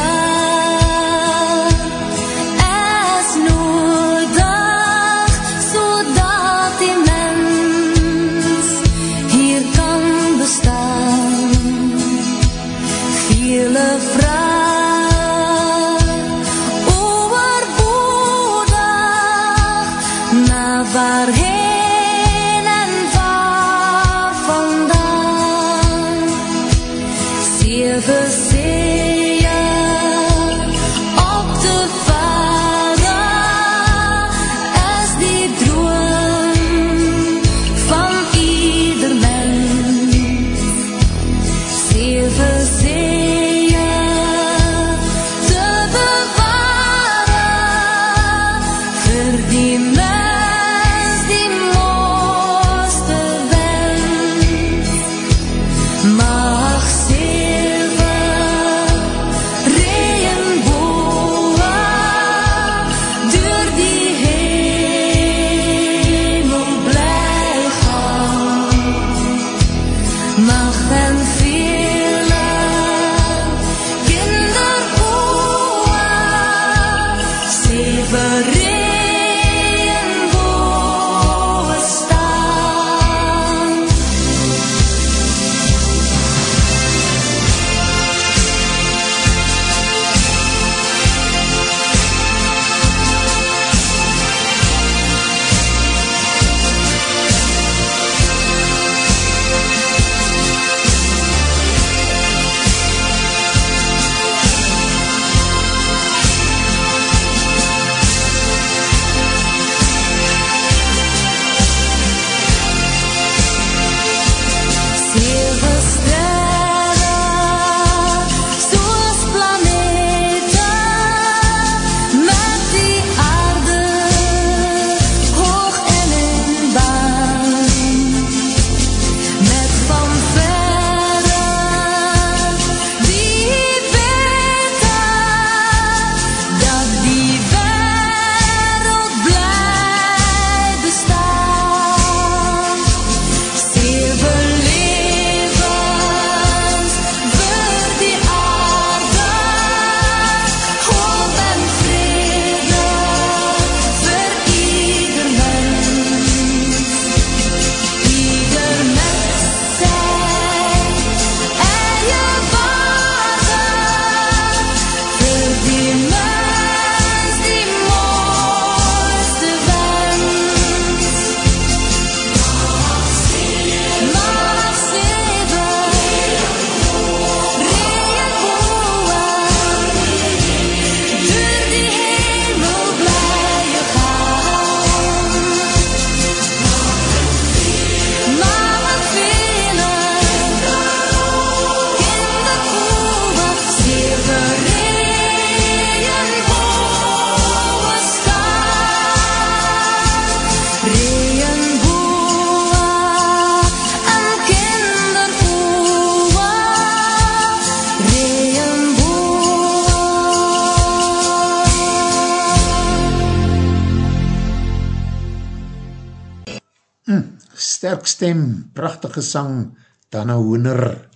sterk stem, prachtige sang, Dana Hoener.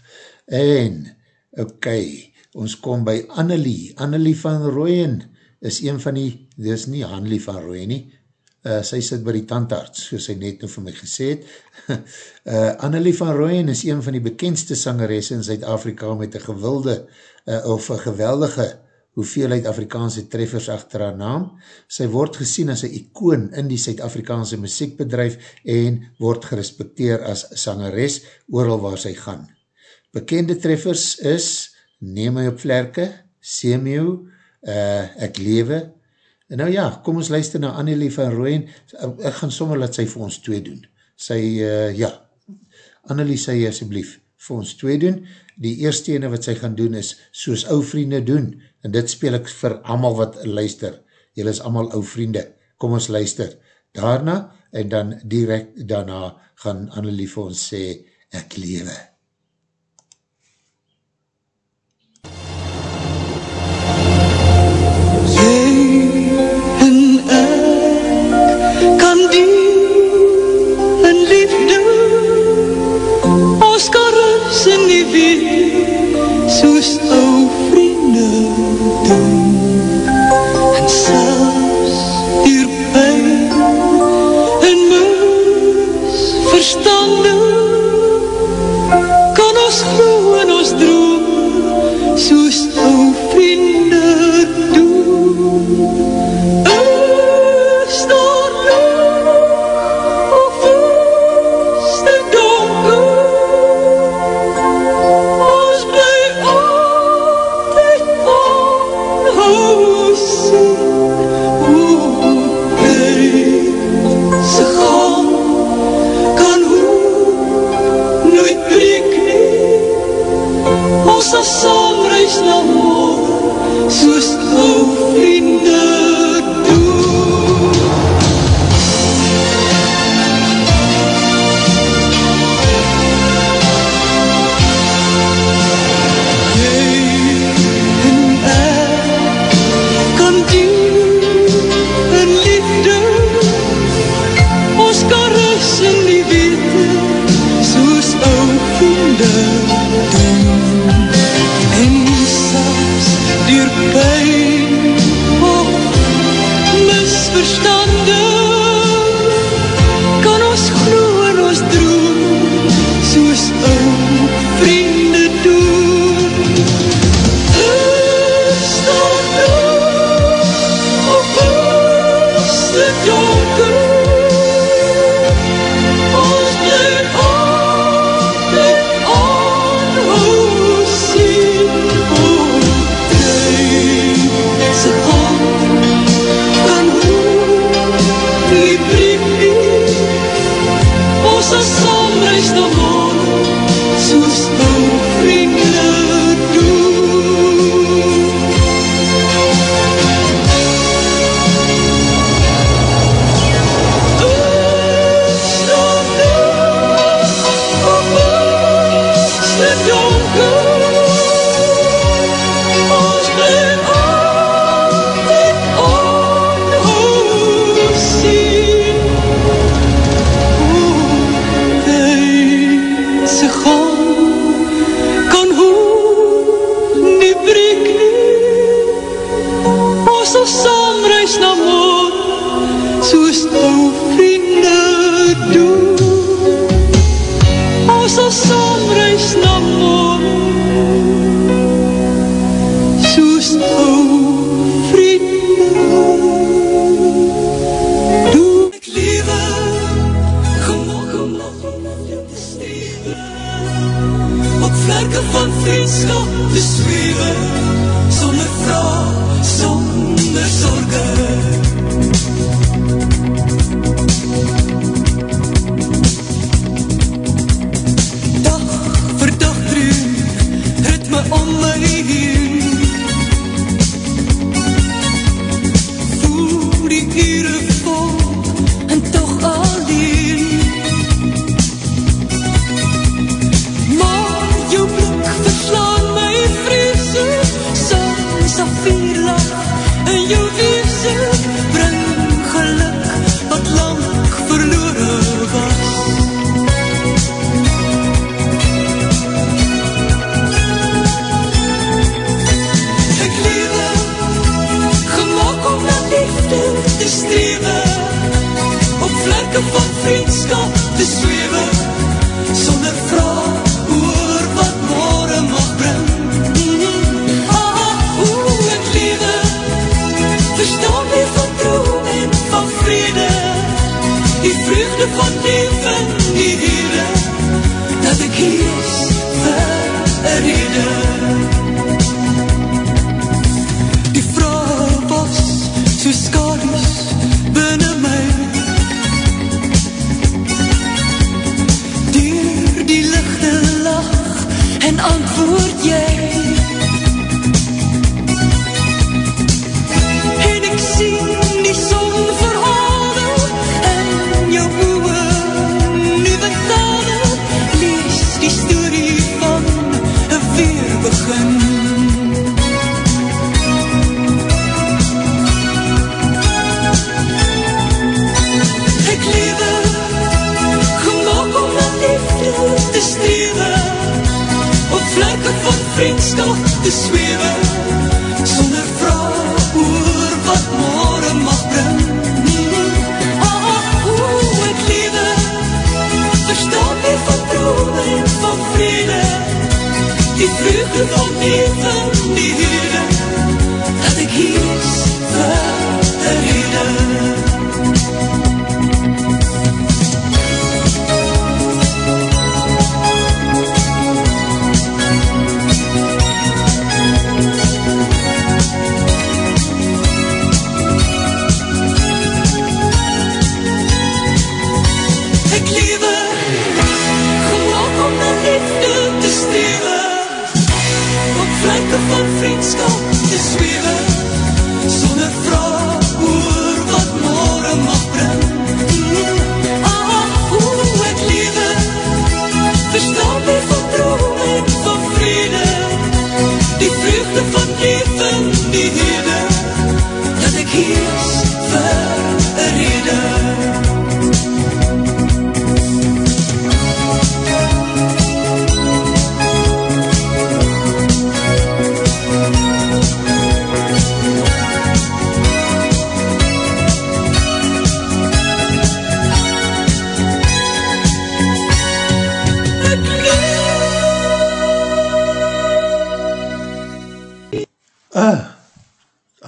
En, ok, ons kom by Annelie. Annelie van Rooyen is een van die, dit is nie Annelie van Rooyen nie, uh, sy sit by die tandarts, soos sy net nou vir my gesê het. uh, Annelie van Rooyen is een van die bekendste sangeresse in Zuid-Afrika met een gewilde, uh, of een geweldige hoeveelheid Afrikaanse treffers achter haar naam. Sy word gesien as een icoon in die Suid-Afrikaanse muziekbedrijf en word gerespekteer as sangeres ooral waar sy gaan. Bekende treffers is Neem my op vlerke, Semio, uh, Ek lewe. En nou ja, kom ons luister na Annelie van Rooyen. Ek gaan sommer laat sy vir ons twee doen. Sy, uh, ja, Annelie sy asjeblief vir ons twee doen. Die eerste ene wat sy gaan doen is soos ou vriende doen en dit speel ek vir amal wat luister. Julle is amal ou vriende. Kom ons luister. Daarna en dan direct daarna gaan Annelie vir ons sê ek lewe. En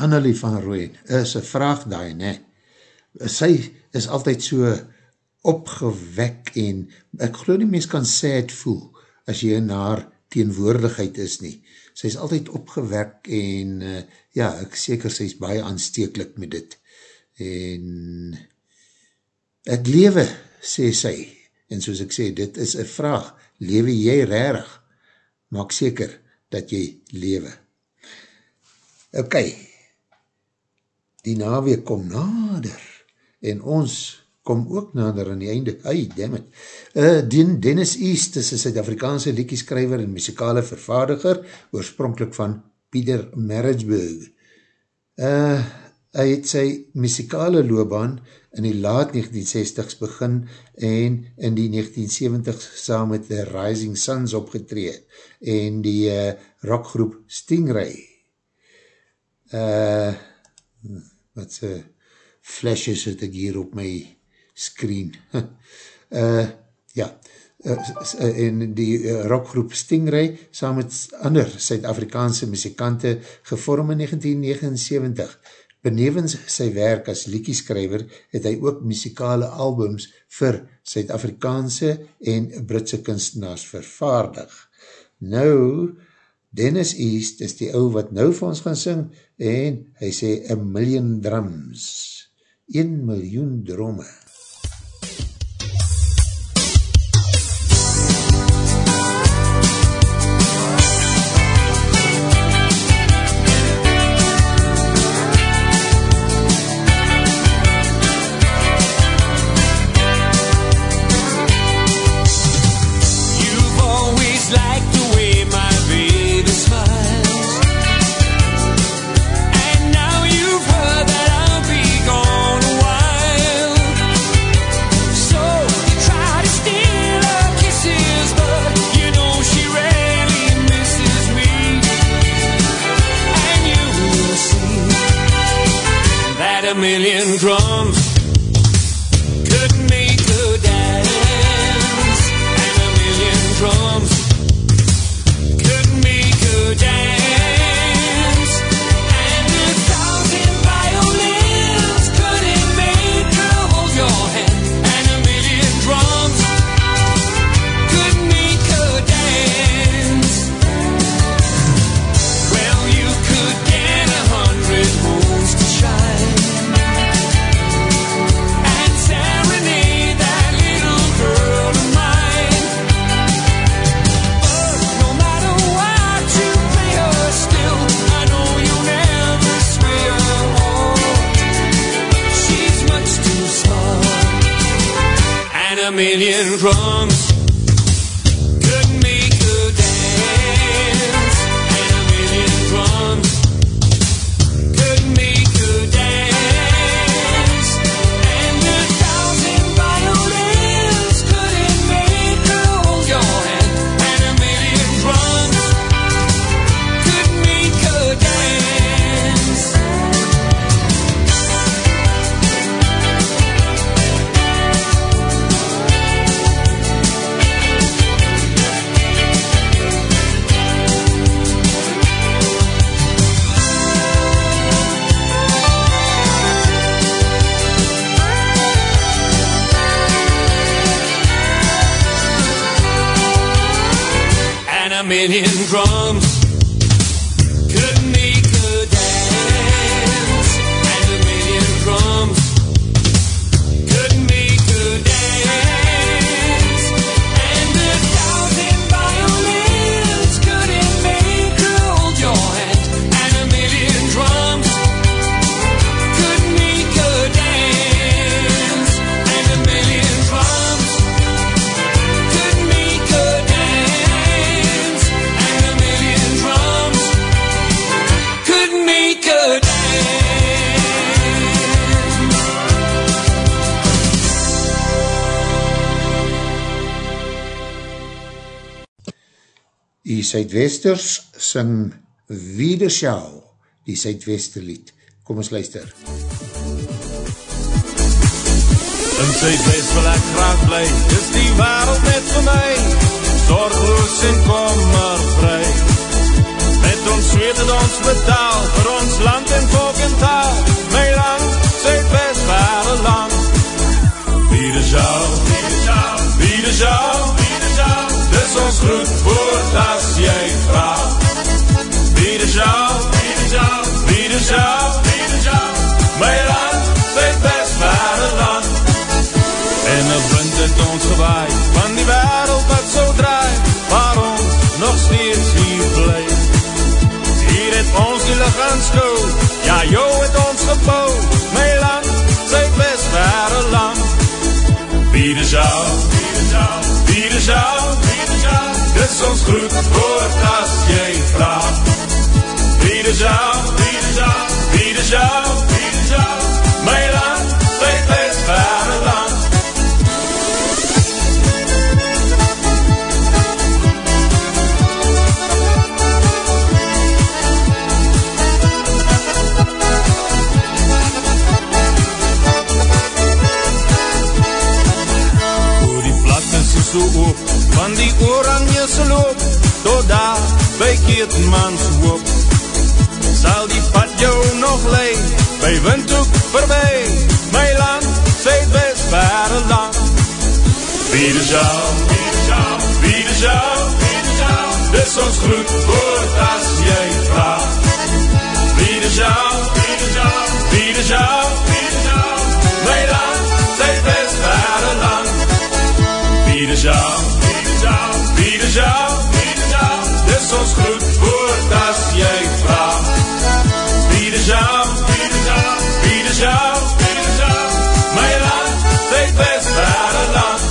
Annelie van Rooyen, is een vraag daai, ne? Sy is altyd so opgewek en ek geloof die mens kan sad voel as jy in haar teenwoordigheid is nie. Sy is altyd opgewek en uh, ja, ek seker sy is baie aansteeklik met dit. En ek lewe, sê sy, en soos ek sê, dit is een vraag, lewe jy rarig? Maak seker dat jy lewe. Ok, die naweek kom nader en ons kom ook nader aan die einde. Hey, dammit. Uh, Den, Dennis East is een Suid-Afrikaanse liekieskrijver en muzikale vervaardiger, oorspronkelijk van Pieter Marriageburg. Uh, hy het sy muzikale loopbaan in die laat 1960s begin en in die 1970s saam met The Rising Suns opgetree en die uh, rockgroep Stingray uh, wat se flashes het ek hier op my screen. Uh, ja uh, en die uh, rockgroep Stingray saam met ander Suid-Afrikaanse muzikante gevorm in 1979 benevens sy werk as liekieskrijver het hy ook muzikale albums vir Suid-Afrikaanse en Britse kunstenaars vervaardig. Nou Dennis East is die ou wat nou vir ons gaan sing en hy sê a million drums. 1 miljoen dromme Suidwesters sing Wiederschaal, die Suidwesterlied. Kom ons luister. In Zuidwest wil ek graag bly, is die wereld net vir my, zorgloos en kommervry. Met ons weet het ons betaal, vir ons land en volk en taal, my land, Zuidwest vaderland. Wiederschaal, Wiederschaal, Wiederschaal, Wiederschaal, dis ons groet woord as jy vraag. Wiederschaal, Wiederschaal, Wiederschaal, Wiederschaal, my land, Zuidwest vaderland. En een wind het ons gewaai Van die wereld wat so draai Waar ons nog steeds hier bly Hier het ons die licht aanskou Ja, jou het ons gebouw My land, Zuidwest verre land. Wiederschaal, Wiederschaal, Wiederschaal, Wiederschaal Dis ons groet woord as jy vraag Wiederschaal, Wiederschaal, Wiederschaal, Wiederschaal My land, Zuidwest verre land Voor die vlaktes is so oop Van die oranje se loop Tot daar by Keetmans hoop Sal die pad jou nog lei By Windhoek verby My land, Zuidwest, verre land. Wiederschaal, Wiederschaal, Wiederschaal, Wiederschaal Dis ons groet woord as jy vraag Wiederschaal, Wiederschaal, Wiederschaal, Wiederschaal My land, Zuidwest, verre land Wiederschaal, Wiederschaal, Wiederschaal, Wiederschaal Dis ons groet woord as jy vraag Wiederschaal, Wiederschaal, Wiederschaal, Wiederschaal My land, Zuidwest, verre land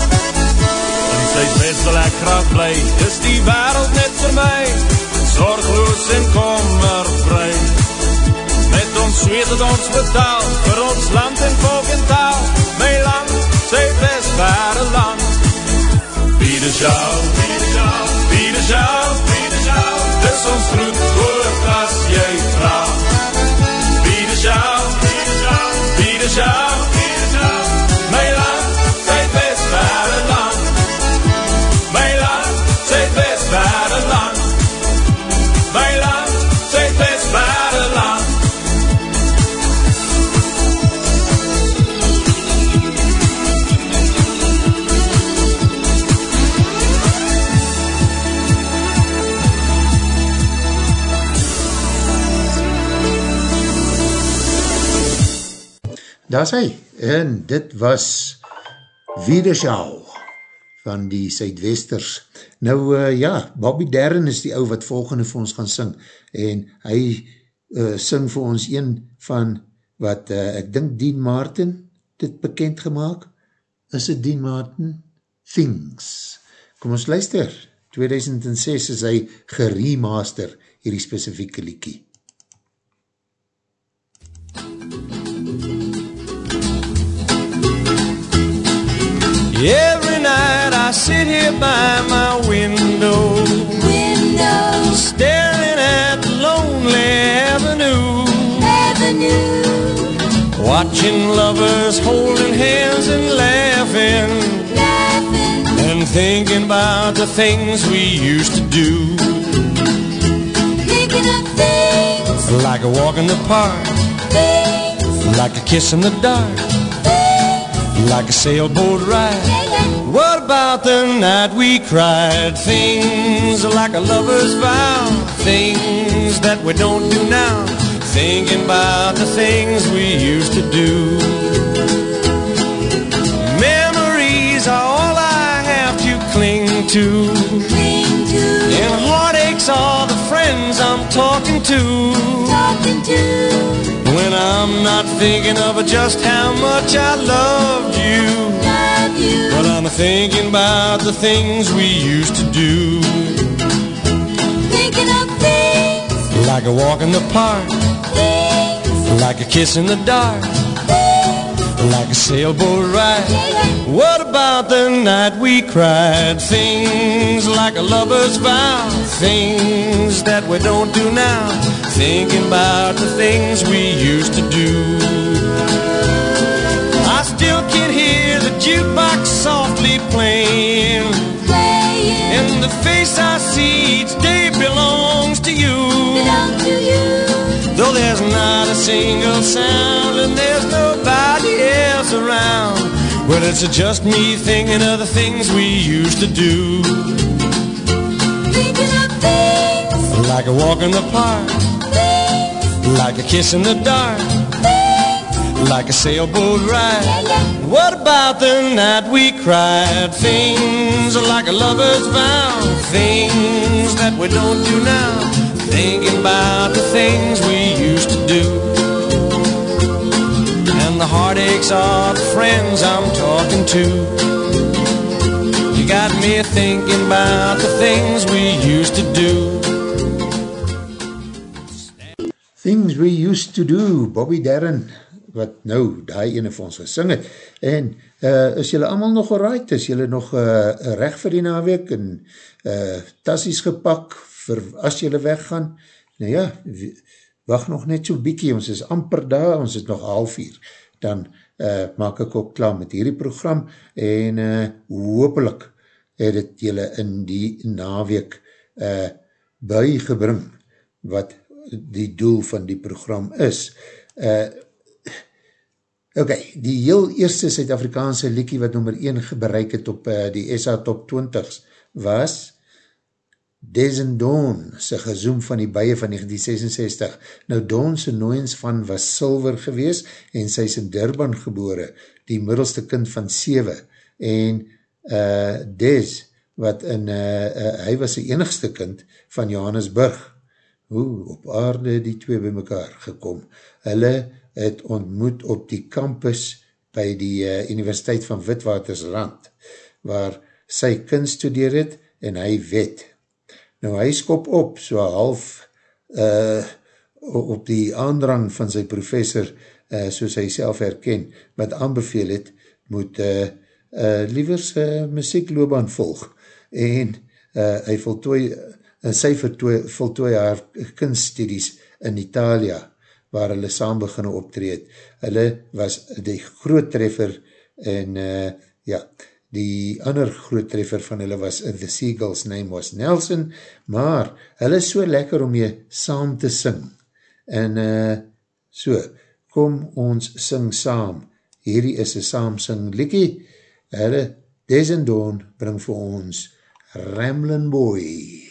In Zuidwest wil ek graag bly Is die wereld net vir my Zorgloos en kommervry Met ons zweet het ons betaal Vir ons land en volk en taal Wiederschaal, Wiederschaal, Wiederschaal, Wiederschaal Dis ons groet Daar is hy, en dit was Wiederschaal van die Zuidwesters. Nou uh, ja, Bobby Darren is die ou wat volgende vir ons gaan sing, en hy uh, sing vir ons een van wat, uh, ek dink Dean Martin dit bekend gemaakt, is het Dean Martin? Things. Kom ons luister. 2006 is hy geremaster hierdie specifieke liekie. Every night I sit here by my window, Window, staring at lonely avenue, avenue, watching lovers holding hands and laughing, laughing, and thinking about the things we used to do, things, like a walk in the park, things, like a kiss in the dark, like a sailboat ride. What about the night we cried? Things like a lover's vow. Things that we don't do now. Thinking about the things we used to do. Memories are all I have to cling to. Cling to, And heartaches are the friends I'm talking to. talking to, When I'm not thinking of just how much I loved you. love you, But I'm thinking about the things we used to do. thinking of things, Like a walk in the park, things, like a kiss in the dark, like a sailboat ride. What about the night we cried? Things like a lover's vow, things that we don't do now. Thinking about the things we used to do. I still can hear the jukebox softly playing. playing, And the face I see each day belongs to you. belong to you, Though there's not a single sound and there's nobody else around. Well, it's just me thinking of the things we used to do. thinking of things, Like a walk in the park, things, like a kiss in the dark, things, like a sailboat yeah, ride. yeah. What about the night we cried? Things like a lover's vow, things that we don't do now. Thinking about the things we used to do. Heartaches are the friends I'm talking to. You got me thinking about the things we used to do. Things we used to do, Bobby Darren, wat nou die ene vir ons gesing het. En uh, is julle allemaal nog alright? Is julle nog uh, recht vir die naweek en uh, tassies gepak vir as julle weggaan? Nou ja, wacht nog net so bykie, ons is amper daar, ons is nog half uur. Dan uh, maak ek ook klaar met hierdie program en uh, hoopelik het het julle in die naweek uh, bygebring wat die doel van die program is. Uh, Ok, die heel eerste Suid-Afrikaanse liekie wat nummer 1 bereik het op uh, die SA Top 20's was Des and Dawn, sy gezoom van die baie van 1966. Nou Dawn sy nooiens van was silver gewees en sy is in Durban gebore, die middelste kind van 7 en uh, Des, wat in, uh, uh, hy was die enigste kind van Johannesburg, hoe op aarde die twee by mekaar gekom. Hulle het ontmoet op die campus by die uh, Universiteit van Witwatersrand, waar sy kunst studeer het en hy wet. Nou hy skop op so half uh, op die aandrang van sy professor, uh, soos hy self herken, wat aanbeveel het, moet uh, uh, liever sy muziekloobaan volg. En uh, hy voltooi, en sy voltooi, voltooi haar kunststudies in Italia, waar hulle saam beginne optreed. Hulle was die groot treffer en uh, ja, die ander groot treffer van hulle was The Seagull's name was Nelson, maar hulle is so lekker om jy saam te sing. En uh, so, kom ons sing saam. Hierdie is een saam sing liekie. Hulle, Des and Dawn, bring vir ons Ramblin' Boy. Here's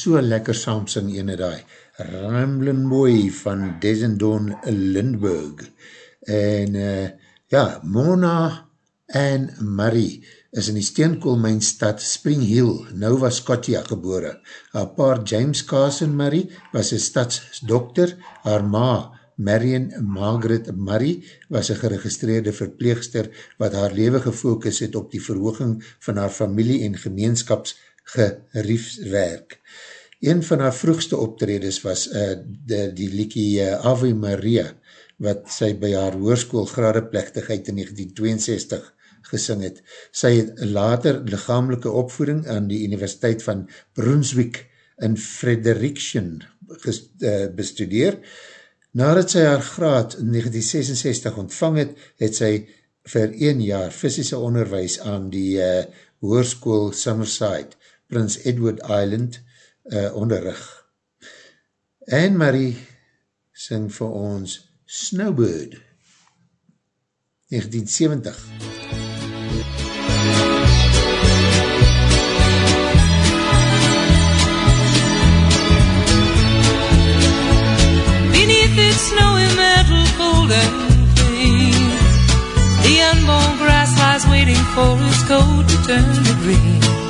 so lekker saam sing ene daai, Ramblin' Boy van Desendon Lindbergh. En uh, ja, Mona en Marie is in die steenkoolmijnstad Spring Hill, Nova Scotia gebore. Haar paar James Carson Marie was een stadsdokter, haar ma Marion Margaret Murray was een geregistreerde verpleegster wat haar leven gefocus het op die verhooging van haar familie en gemeenskaps geriefswerk. Een van haar vroegste optredes was uh, die, die liekie uh, Ave Maria, wat sy by haar hoerskool gradeplechtigheid in 1962 gesing het. Sy het later lichamelike opvoeding aan die Universiteit van Brunswick in Frederiksen uh, bestudeer. Nadat sy haar graad in 1966 ontvang het, het sy vir een jaar fysische onderwijs aan die uh, hoerskool Summerside Prince Edward Island Eh, uh, onderrug. Anne-Marie sing vir ons Snowbird 1970 Beneath its snowy metal golden face The unborn grass lies waiting for its coat to turn to green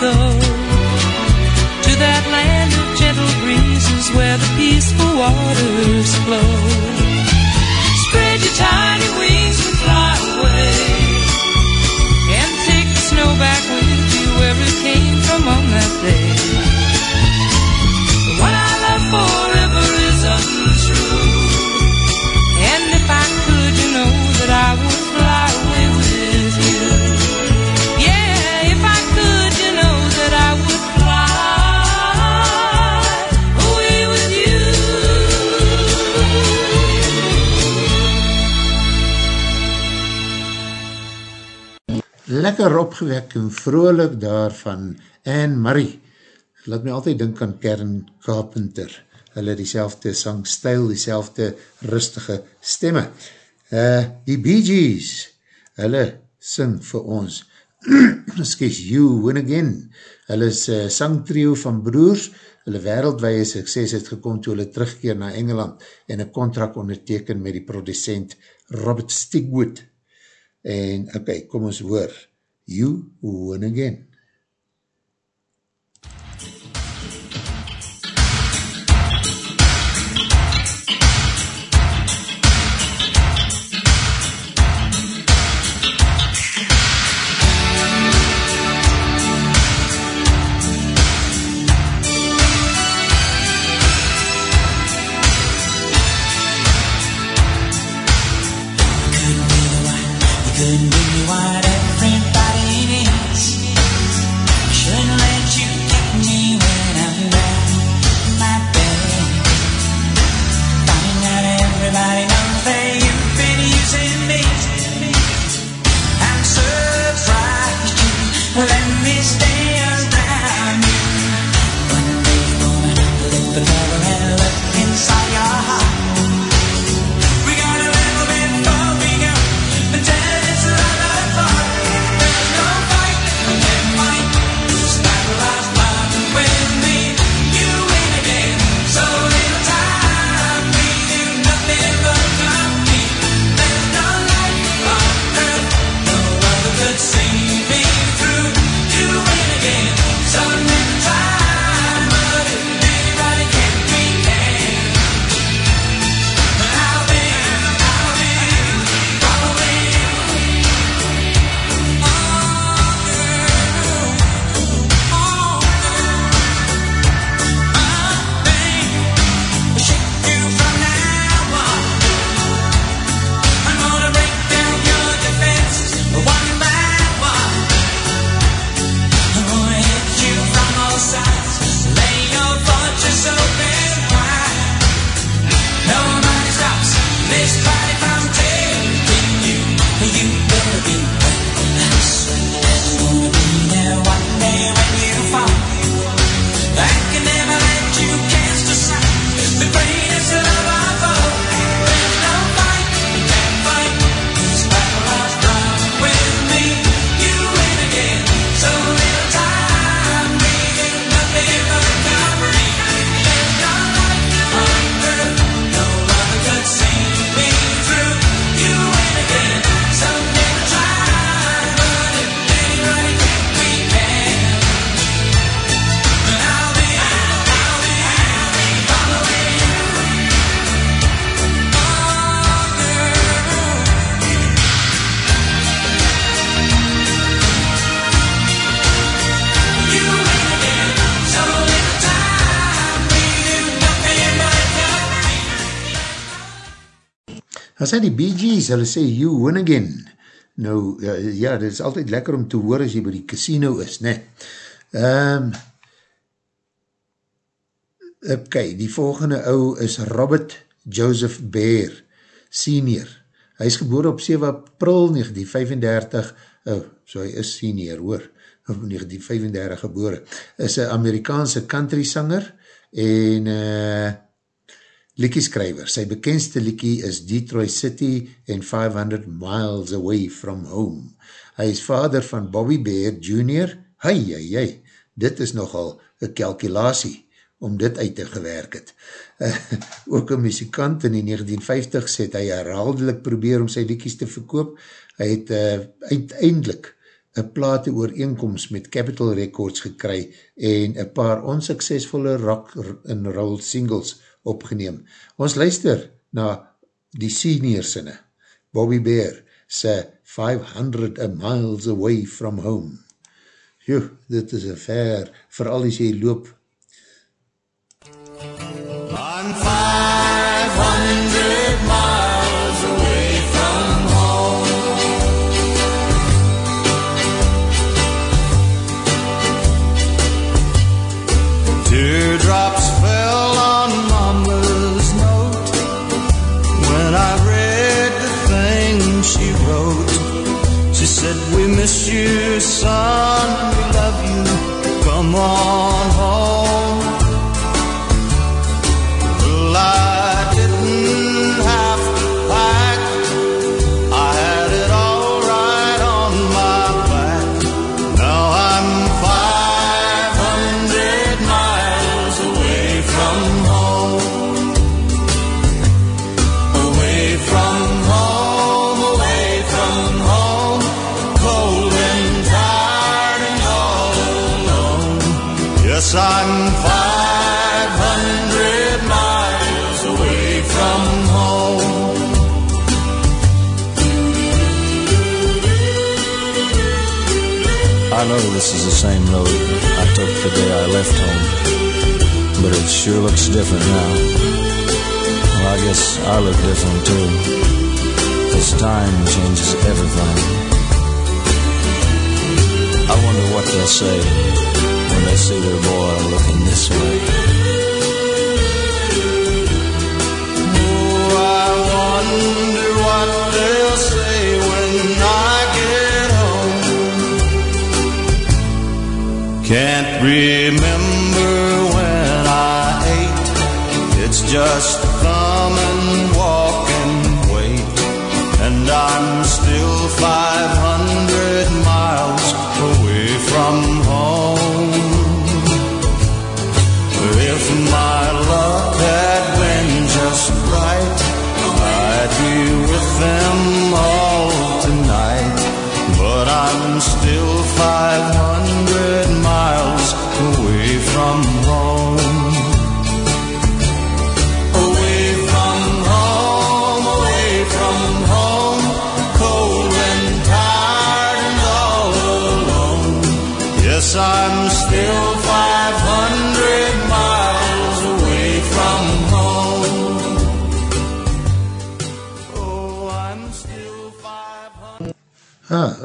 Go to that land of gentle breezes where the peaceful waters flow. Spread your tiny wings and fly away, and take the snow back with you where it came from on that day. What I love forever Lekker opgewek en vrolik daarvan Anne Murray. Laat my altyd dink aan Karen Carpenter. Hulle die selfde sangstijl, die selfde rustige stemme. Uh, die Bee Gees, hulle sing vir ons excuse, You Win Again. Hulle is uh, sangtrio van broers, hulle wereldwee sukses het gekom toe hulle terugkeer na Engeland en een contract onderteken met die producent Robert Stigwood. En oké, okay, kom ons hoor. You Win Again. couldn't give me what Dan sê die Bee Gees, hulle sê, you win again. Nou, ja, ja, dit is altyd lekker om te hoor as jy by die casino is, ne? Um, ok, die volgende ou is Robert Joseph Bear, senior. Hy is geboor op 7 april 1935, oh, so hy is senior, hoor, 1935 geboor, is een Amerikaanse country sanger, en uh, liekieskrijver. Sy bekendste liekie is Detroit City en 500 Miles Away From Home. Hy is vader van Bobby Bear Jr. Hei, hei, hei, dit is nogal een calculatie om dit uit te gewerk het. Uh, ook een muzikant in die 1950s het hy herhaaldelik probeer om sy liekies te verkoop. Hy het uh, uiteindelik een plate ooreenkomst met Capitol Records gekry en een paar onsuksesvolle rock and roll singles opgeneem. Ons luister na die senior sinne, Bobby Bear, sy 500 miles away from home. Jo, dit is een ver, vooral as jy loop. I'm 500 said, We miss you, son. We love you. Come on know this is the same road I took the day I left home, but it sure looks different now. Well, I guess I look different too. This time changes everything. I wonder what they'll say when they see their boy looking this way. Can't remember when I ate. It's just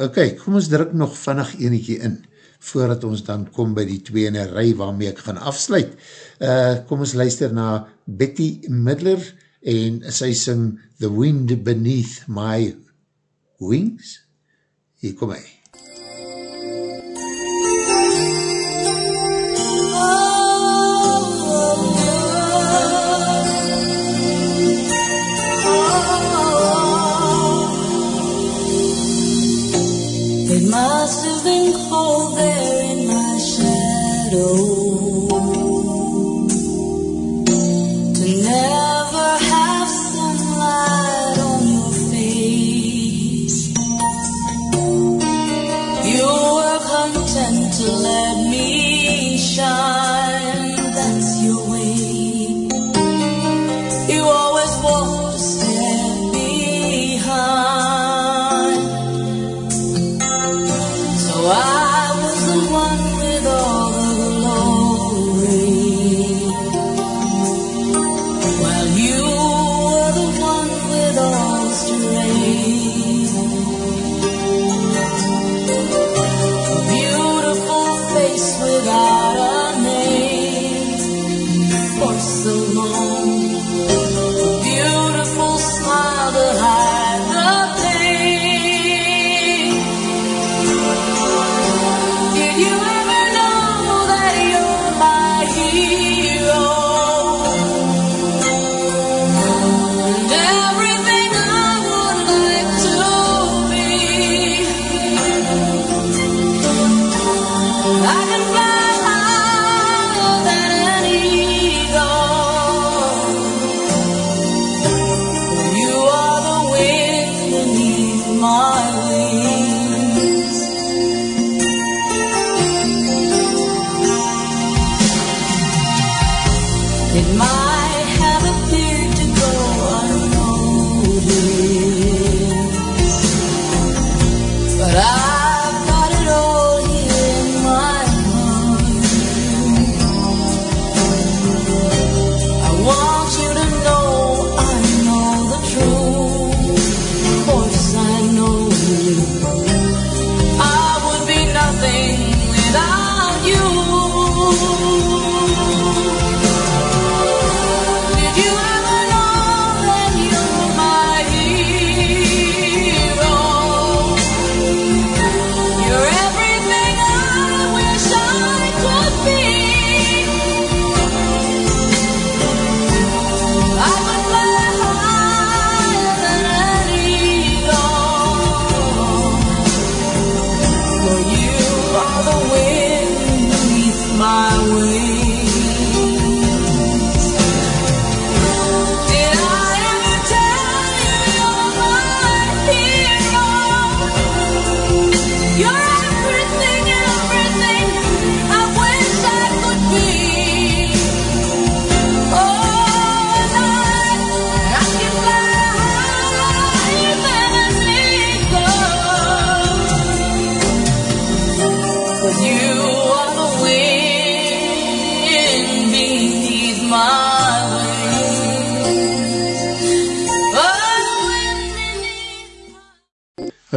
ok, kom ons druk nog vannig enetje in, voordat ons dan kom by die tweene rij waarmee ek gaan afsluit. Uh, kom ons luister na Betty Midler en sy sing The Wind Beneath My Wings. Hier kom hy. Must have been cold there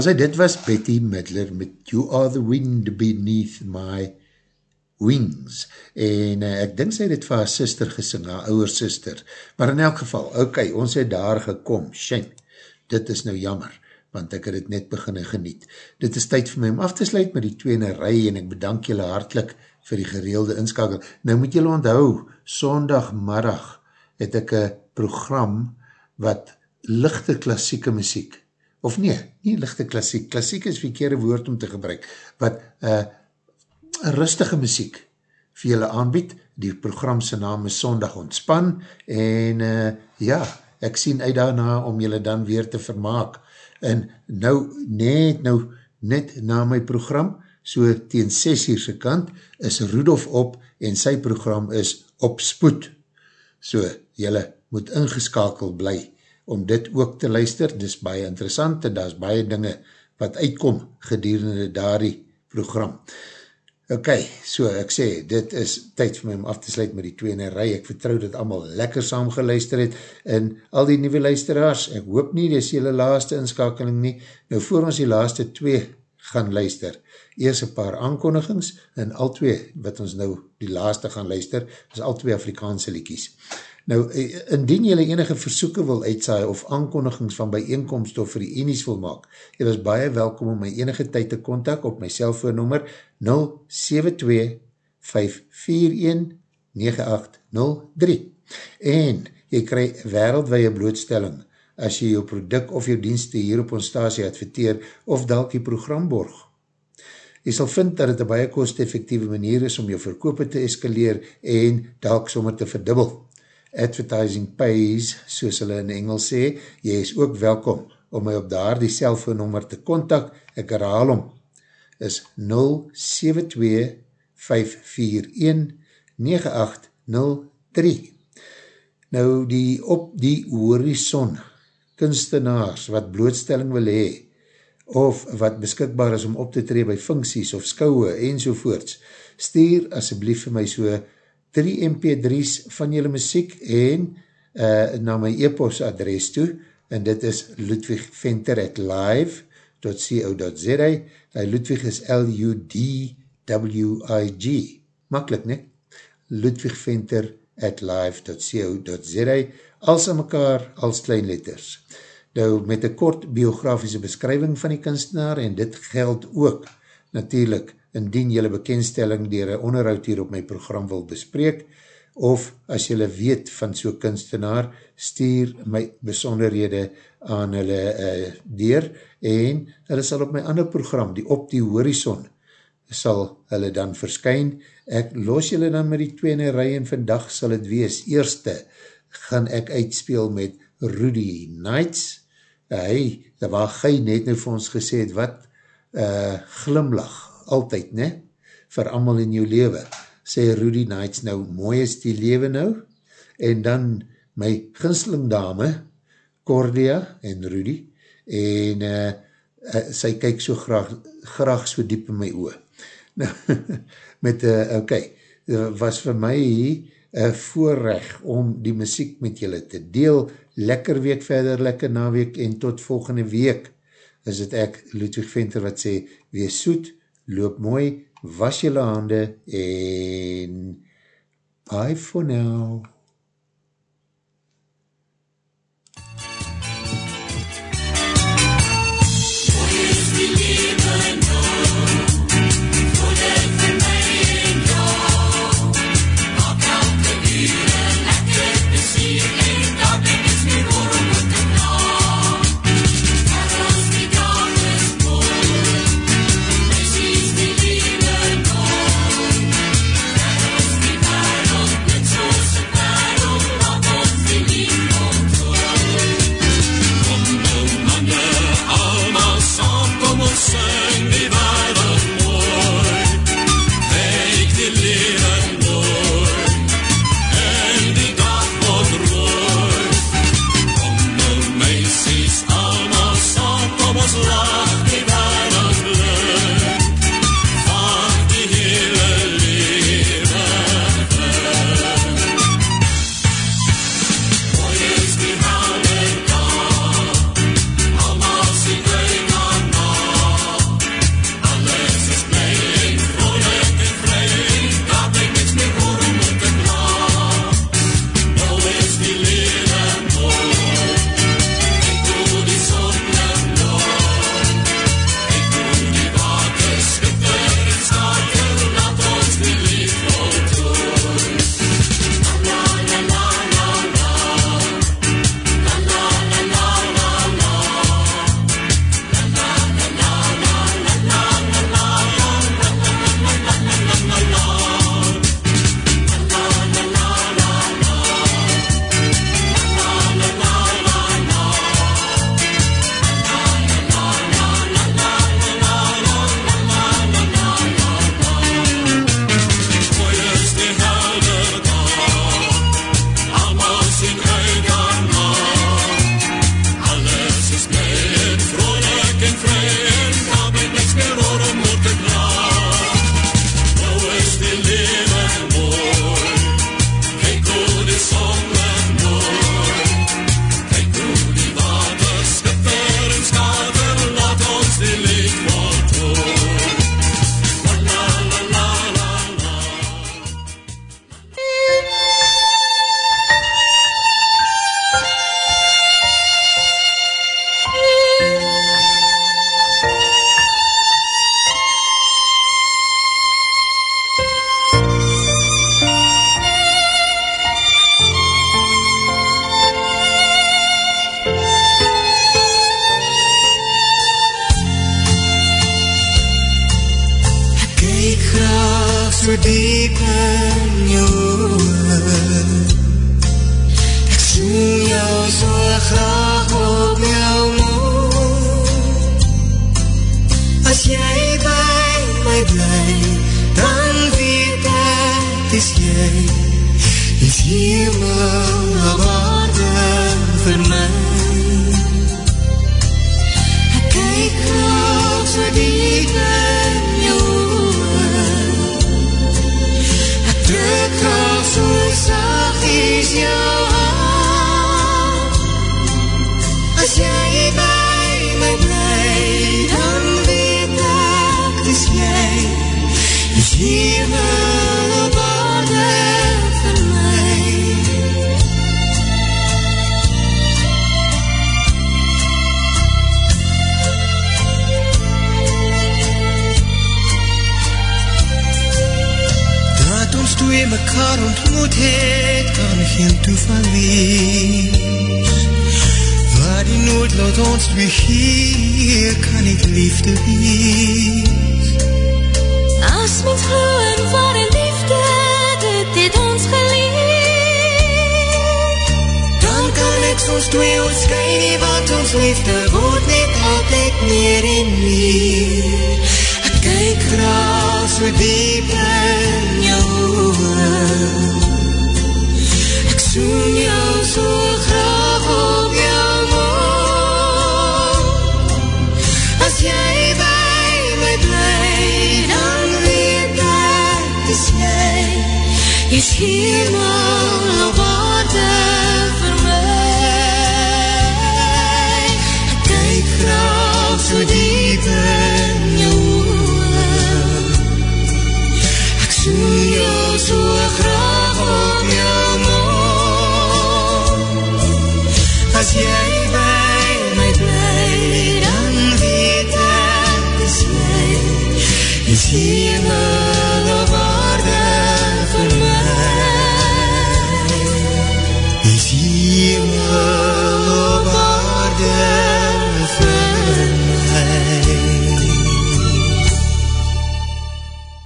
Hy dit was, Betty Midler met You Are the Wind Beneath My Wings. En uh, ek dink sy het vir haar sister gesing, haar ouwer sister. Maar in elk geval, ok, ons het daar gekom, shame. Dit is nou jammer, want ek het het net beginne geniet. Dit is tyd vir my om af te sluit met die tweene rij en ek bedank julle hartlik vir die gereelde inskakel. Nou moet julle onthou, sondagmiddag het ek een program wat lichte klassieke muziek of nee, nie lichte klassiek, klassiek is verkeerde woord om te gebruik, wat uh, rustige muziek vir julle aanbied, die programse naam is Sondag Ontspan, en uh, ja, ek sien uit daarna om julle dan weer te vermaak, en nou, net nou, net na my program, so teen 6 uur se kant, is Rudolf op, en sy program is op spoed, so julle moet ingeskakel bly, om dit ook te luister, dit is baie interessant, en daar is baie dinge wat uitkom gedurende daardie program. Ok, so ek sê, dit is tyd vir my om af te sluit met die tweede rij, ek vertrouw dat allemaal lekker saam geluister het, en al die nieuwe luisteraars, ek hoop nie, dit is jylle laaste inskakeling nie, nou voor ons die laaste twee gaan luister, eers een paar aankondigings, en al twee, wat ons nou die laaste gaan luister, is al twee Afrikaanse liekies. Nou, indien jylle enige versoeken wil uitsaai of aankondigings van bijeenkomst of reenies wil maak, jylle is baie welkom om my enige tyd te kontak op my cellfoonnummer 072-541-9803 en jy krij wereldwee blootstelling as jy jou product of jou dienste hier op ons stasie adverteer of dalk die program borg. Jy sal vind dat het een baie kost-effectieve manier is om jou verkoop te eskaleer en dalk sommer te verdubbel advertising pays, soos hulle in Engels sê, jy is ook welkom om my op daar die cellfoonnummer te kontak, ek herhaal om, is 072-541-9803. Nou die op die horizon kunstenaars wat blootstelling wil hee, of wat beskikbaar is om op te tree by funksies of skouwe en sovoorts, stuur asjeblief vir my so 3 mp3's van julle muziek en uh, na my e-post adres toe, en dit is ludwigventer at live.co.za uh, Ludwig is L-U-D-W-I-G makkelijk ne? ludwigventer at live.co.za als aan mekaar als kleinletters nou met een kort biografische beskrywing van die kunstenaar en dit geld ook natuurlijk indien jylle bekendstelling dier een onderhoud hier op my program wil bespreek, of as jylle weet van so kunstenaar, stuur my besonderhede aan hulle uh, deur, en hulle sal op my ander program, die Op die Horizon, sal hulle dan verskyn. Ek los jylle dan met die tweede rij, en vandag sal het wees. Eerste gaan ek uitspeel met Rudy Knights, hy, waar gij net nou vir ons gesê het, wat uh, glimlach, altyd, ne? Vir amal in jou leven, sê Rudy Nights nou, mooi is die leven nou, en dan my ginsling dame, Cordia en Rudy, en uh, uh, sy kyk so graag, graag so diep in my oe. Nou, met, uh, ok, was vir my uh, voorrecht om die muziek met julle te deel, lekker week verder, lekker naweek en tot volgende week is het ek, Ludwig Venter, wat sê, wees soet, loop mooi, was jylle hande en bye for now.